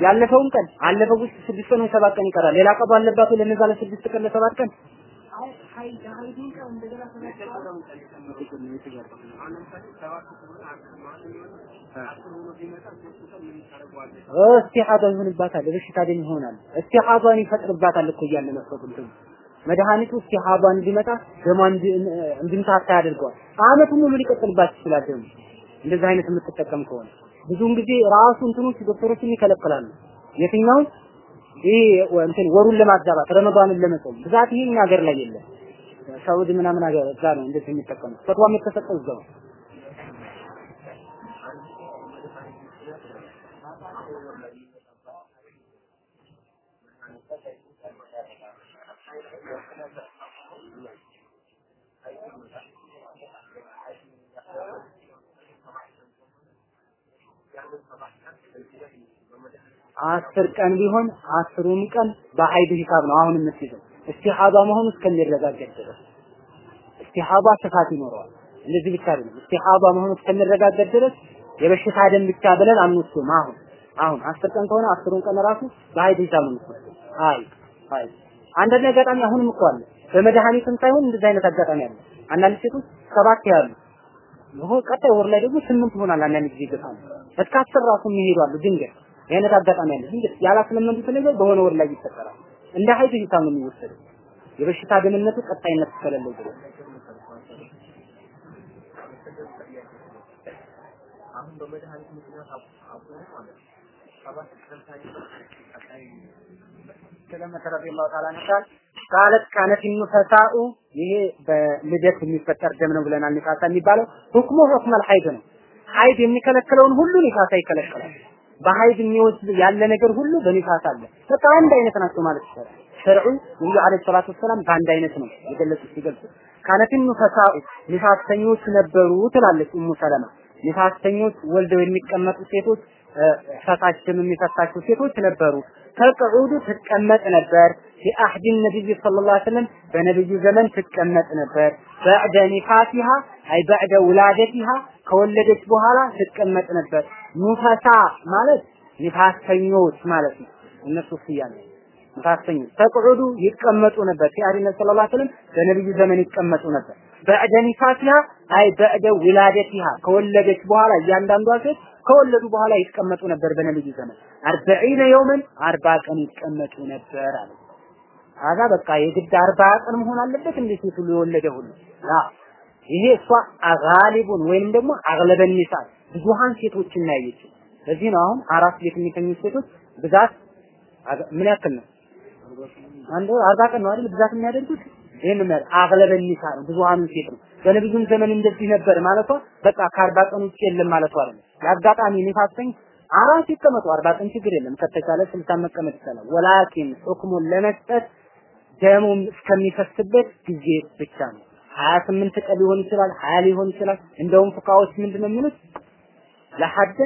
A: ያለፈውን ቀን አለፈው ውስጥ ስድስት ቀን ወይ ሰባት ቀን ይቀራል። ሌላ ቀን አለባት ወይ ለነዛ ለስድስት ቀን ለሰባት ቀን እስቲሓባ ይሆንባታል። በሽታ ደም ይሆናል። እስቲሓባን ይፈጥርባታል እኮ እያለ ሰው እንትን መድኃኒቱ እስቲሓባ እንዲመጣ ደሟ እንድምታታ ያደርገዋል። አመቱ ሙሉ ሊቀጥልባት ይችላል። ደግሞ እንደዚህ አይነት የምትጠቀም ከሆነ ብዙውን ጊዜ ራሱ እንትኖች ዶክተሮችን ይከለክላሉ። የትኛውን ይህ እንትን ወሩን ለማዛባት ረመዳንን ለመጾም ብዛት ይሄ እኛ ሀገር ላይ የለም። ሳውዲ ምናምን ሀገር እዛ ነው እንደዚህ የሚጠቀሙት። ፈትዋም የተሰጠው እዛው አስር ቀን ቢሆን አስሩም ቀን በሀይድ ሂሳብ ነው አሁን የምትይዘው። እስቲሃባ መሆኑ እስከሚረጋገጥ ድረስ እስቲሃባ ስፋት ይኖረዋል። እንደዚህ ብቻ አይደለም። እስቲሃባ መሆኑ እስከሚረጋገጥ ድረስ የበሽታ ደም ብቻ ብለን አንወስድም። አሁን አሁን አስር ቀን ከሆነ አስሩን ቀን ራሱ በሀይድ ሂሳብ ነው የምትወስደው። አይ አይ አንዳንድ አጋጣሚ አሁንም እኮ አለ። በመድኃኒትም ሳይሆን እንደዚህ አይነት አጋጣሚ አለ። አንዳንድ ሴቶች ሰባት ያሉ ይሆ ቀጣይ ወር ላይ ደግሞ ስምንት ይሆናል። አንዳንድ ጊዜ ይገፋሉ። እስከ አስር ራሱ የሚሄዱ አሉ። ድንገት የአይነት አጋጣሚ አለ። ድንገት ያላስለመዱት ነገር በሆነ ወር ላይ ይፈጠራል። እንደ ሀይድ ሂሳብ ነው የሚወሰደው። የበሽታ ደህንነቱ ቀጣይነት እስከሌለው ድረስ ቃለት ካነት ንፈሳኡ ይሄ በልደት የሚፈጠር ደም ነው ብለናል። ኒፋሳ የሚባለው حكمه حكم الحيض ነው። ሀይድ የሚከለክለውን ሁሉ ኒፋሳ ይከለክላል። በሀይድ የሚወስድ ያለ ነገር ሁሉ በኒፋስ አለ። በቃ አንድ አይነት ናቸው ማለት ይቻላል። ሸርዑ ነብዩ عليه الصلاة والسلام በአንድ አይነት ነው የገለጹት ሲገልጹ كانت النفساء ኒፋስተኞች ነበሩ ትላለች ኡሙ ሰለማ። ኒፋስተኞች ወልደው የሚቀመጡ ሴቶች ፈሳሽም የሚፈሳቸው ሴቶች ነበሩ። تقعد ትቀመጥ ነበር في عهد النبي صلى الله عليه وسلم በነብዩ ዘመን ትቀመጥ ነበር። በዕደ ኒፋሲሃ አይ በዕደ ውላደቲሃ ከወለደች በኋላ ትቀመጥ ነበር። ኑፈሳ ማለት ኒፋስተኞች ማለት ነው። እነሱ ስያሜ ንፋስተኞች ተቅዑዱ ይቀመጡ ነበር። ነቢይ ሰለላሁ ዐለይሂ ወሰለም ዘመን ይቀመጡ ነበር። በዕደ ኒፋሲሃ አይ በዕደ ውላደቲሃ ከወለደች በኋላ እያንዳንዷ ሴት ከወለዱ በኋላ ይቀመጡ ነበር በነብዩ ዘመን አርበዒነ የውመን አርባ ቀን ይቀመጡ ነበር አለ። አዛ በቃ የግድ አርባ ቀን መሆን አለበት እንዴት ሴት ሁሉ የወለደ ሁሉ ይሄ እሷ አጋሊቡን ወይንም ደግሞ አግለበን ኒሳ ብዙሃን ሴቶችን ያየችው። ለዚህ ነው አሁን አራት ቤት የሚተኙ ሴቶች ብዛት ምን ያክል ነው? አንድ አርባ ቀን ነው አይደል ብዛት የሚያደርጉት ይሄን ነው አግለበን ኒሳ ነው ብዙሃኑ ሴት ነው። በነብዩም ዘመን እንደዚህ ነበር ማለቷ በቃ ከአርባ ቀን ውጭ የለም ማለቷ አይደለም። ለአጋጣሚ ኒፋስተኝ አራት ይቀመጡ አርባ ቀን ችግር የለም ከተቻለ ስልሳ መቀመጥ ይቻላል። ወላኪን ሁክሙን ለመስጠት ደሙ እስከሚፈስበት ጊዜ ብቻ ነው። ሀያ ስምንት ቀን ሊሆን ይችላል፣ ሀያ ሊሆን ይችላል። እንደውም ፍቃዎች ምንድን ነው የሚሉት ለሐደ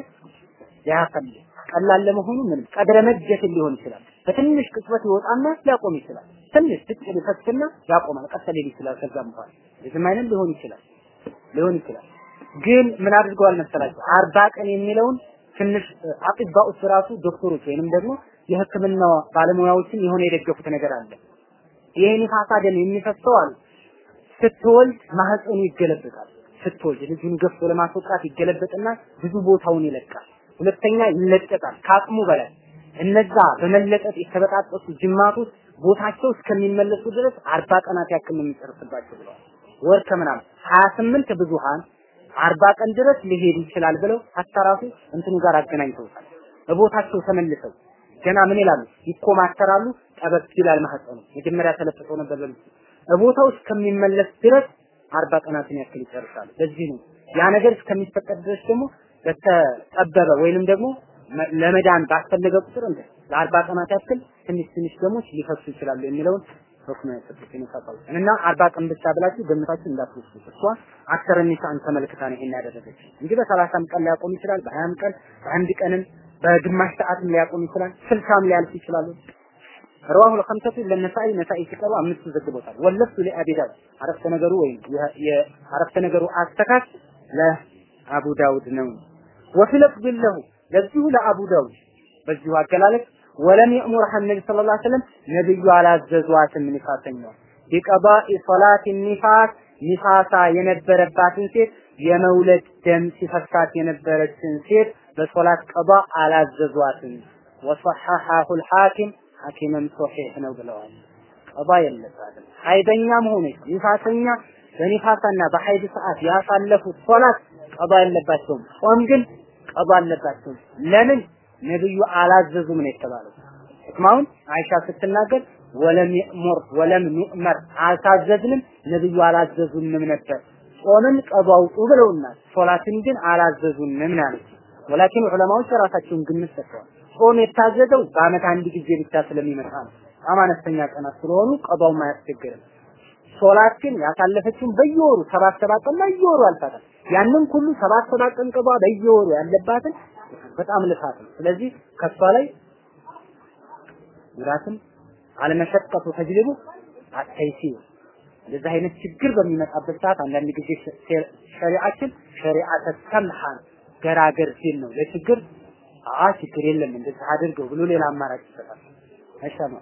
A: ያቀል ቀላል ለመሆኑ ምንም ቀድረ መጀት ሊሆን ይችላል። በትንሽ ቅጽበት ይወጣና ሊያቆም ይችላል። ትንሽ ጥቂት ሊፈስና ያቆማል። ቀስ ይችላል። ከዛም በኋላ የትም አይነት ሊሆን ይችላል ሊሆን ይችላል። ግን ምን አድርገዋል መሰላችሁ? አርባ ቀን የሚለውን ትንሽ አጥባኡስ ራሱ ዶክተሮች ወይንም ደግሞ የሕክምና ባለሙያዎችን የሆነ የደገፉት ነገር አለ። ይሄ ኒፋሳ ደም የሚፈሰው አሉ ስትወልድ ማህፀኑ ይገለበጣል። ስትወልድ ልጁን ገፍቶ ለማስወጣት ይገለበጥና ብዙ ቦታውን ይለቃል። ሁለተኛ ይለጠጣል ከአቅሙ በላይ እነዛ በመለጠጥ የተበጣጠሱ ጅማቶች ቦታቸው እስከሚመለሱ ድረስ አርባ ቀናት ያክል ነው የሚጨርስባቸው ብለዋል። ወር ከምናምን ሀያ ስምንት ብዙሃን አርባ ቀን ድረስ ሊሄድ ይችላል ብለው አታራሱ እንትኑ ጋር አገናኝተውታል። በቦታቸው ተመልሰው ገና ምን ይላሉ? ይኮማተራሉ። ጠበቅ ይላል ማህፀኑ። መጀመሪያ ተለጥጦ ነበር በቦታው እስከሚመለስ ድረስ አርባ ቀናትን ያክል ይጨርሳሉ። ለዚህ ነው ያ ነገር እስከሚፈቀድ ድረስ ደግሞ በተጠበበ ወይንም ደግሞ ለመዳን ባስፈለገ ቁጥር እንደ ለአርባ ቀናት ያክል ትንሽ ትንሽ ደሞች ሊፈሱ ይችላሉ የሚለውን ሁክም ያሰጡት ይመሳሰሉ እና አርባ ቀን ብቻ ብላችሁ ገምታችሁ እንዳትወስዱ። እሷ أكثر النساء ን ተመልክታ ነው ይሄን ያደረገች እንጂ በሰላሳም ቀን ሊያቆም ይችላል፣ በሀያም ቀን በአንድ ቀንም በግማሽ ሰዓትም ሊያቆም ይችላል፣ ስልሳም ሊያልፍ ይችላሉ። رواه الخمسة إلا النسائي ነሳኢ ሲቀሩ አምስቱ ዘግቦታል። واللفظ لأبي داود አረፍተ ነገሩ ወይም የአረፍተ ነገሩ አስተካክ ለአቡ ዳውድ ነው። وفي لفظ له ለዚሁ ለአቡ ዳውድ በዚሁ አገላለጽ ወለም የእሙርሃ ነቢ ሰለላሁ ዐለይሂ ወሰለም ነብዩ አላዘዟትም ኒፋሰኛው ቢቀባኢ ሶላት ኒፋስ ኒፋሳ የነበረባትን ሴት የመውለድ ደም ሲፈሳት የነበረችን ሴት በሶላት ቀባ አላዘዟትም። ወሰሐሐሁ አልሐኪም ሐኪምም ሶሒህ ነው ብለዋል። ቀባ የለባትም። ሀይደኛም ሆነች ኒፋሰኛ በኒፋሳና በሀይድ ሰዓት ያሳለፉት ሶላት ቀባ የለባቸውም። ጾም ግን ቀባ አለባቸው። ለምን ነብዩ አላዘዙም ነው የተባለው። ህክማውን አይሻ ስትናገር ወለም ይእሙር ወለም ኑእመር አልታዘዝንም፣ ነብዩ አላዘዙንም ነበር። ጾምን ቀባ አውጡ ብለውናል። ሶላትን ግን አላዘዙንም ነው ያሉት። ወላኪን ዑለማዎች የራሳቸውን ግምት ሰጥተዋል። ጾም የታዘዘው በአመት አንድ ጊዜ ብቻ ስለሚመጣ ነው። በጣም አነስተኛ ቀናት ስለሆኑ ቀባውም አያስቸግርም። ሶላት ግን ያሳለፈችውን በየወሩ ሰባት ሰባት ቀን በየወሩ አልፋታል። ያንን ሁሉ ሰባት ሰባት ቀን ቀባ በየወሩ ያለባትን በጣም ልፋት ነው። ስለዚህ ከሷ ላይ ጉዳትም አለመሸቀቱ ተጅልቡ አተይሲር እንደዚህ አይነት ችግር በሚመጣበት ሰዓት አንዳንድ ጊዜ ሸሪዓችን ሸሪዓተ ሰምሐ ገራገር ሲል ነው ለችግር ችግር የለም እንደዚህ አድርገው ብሎ ሌላ አማራጭ ይሰጣል። መሸመ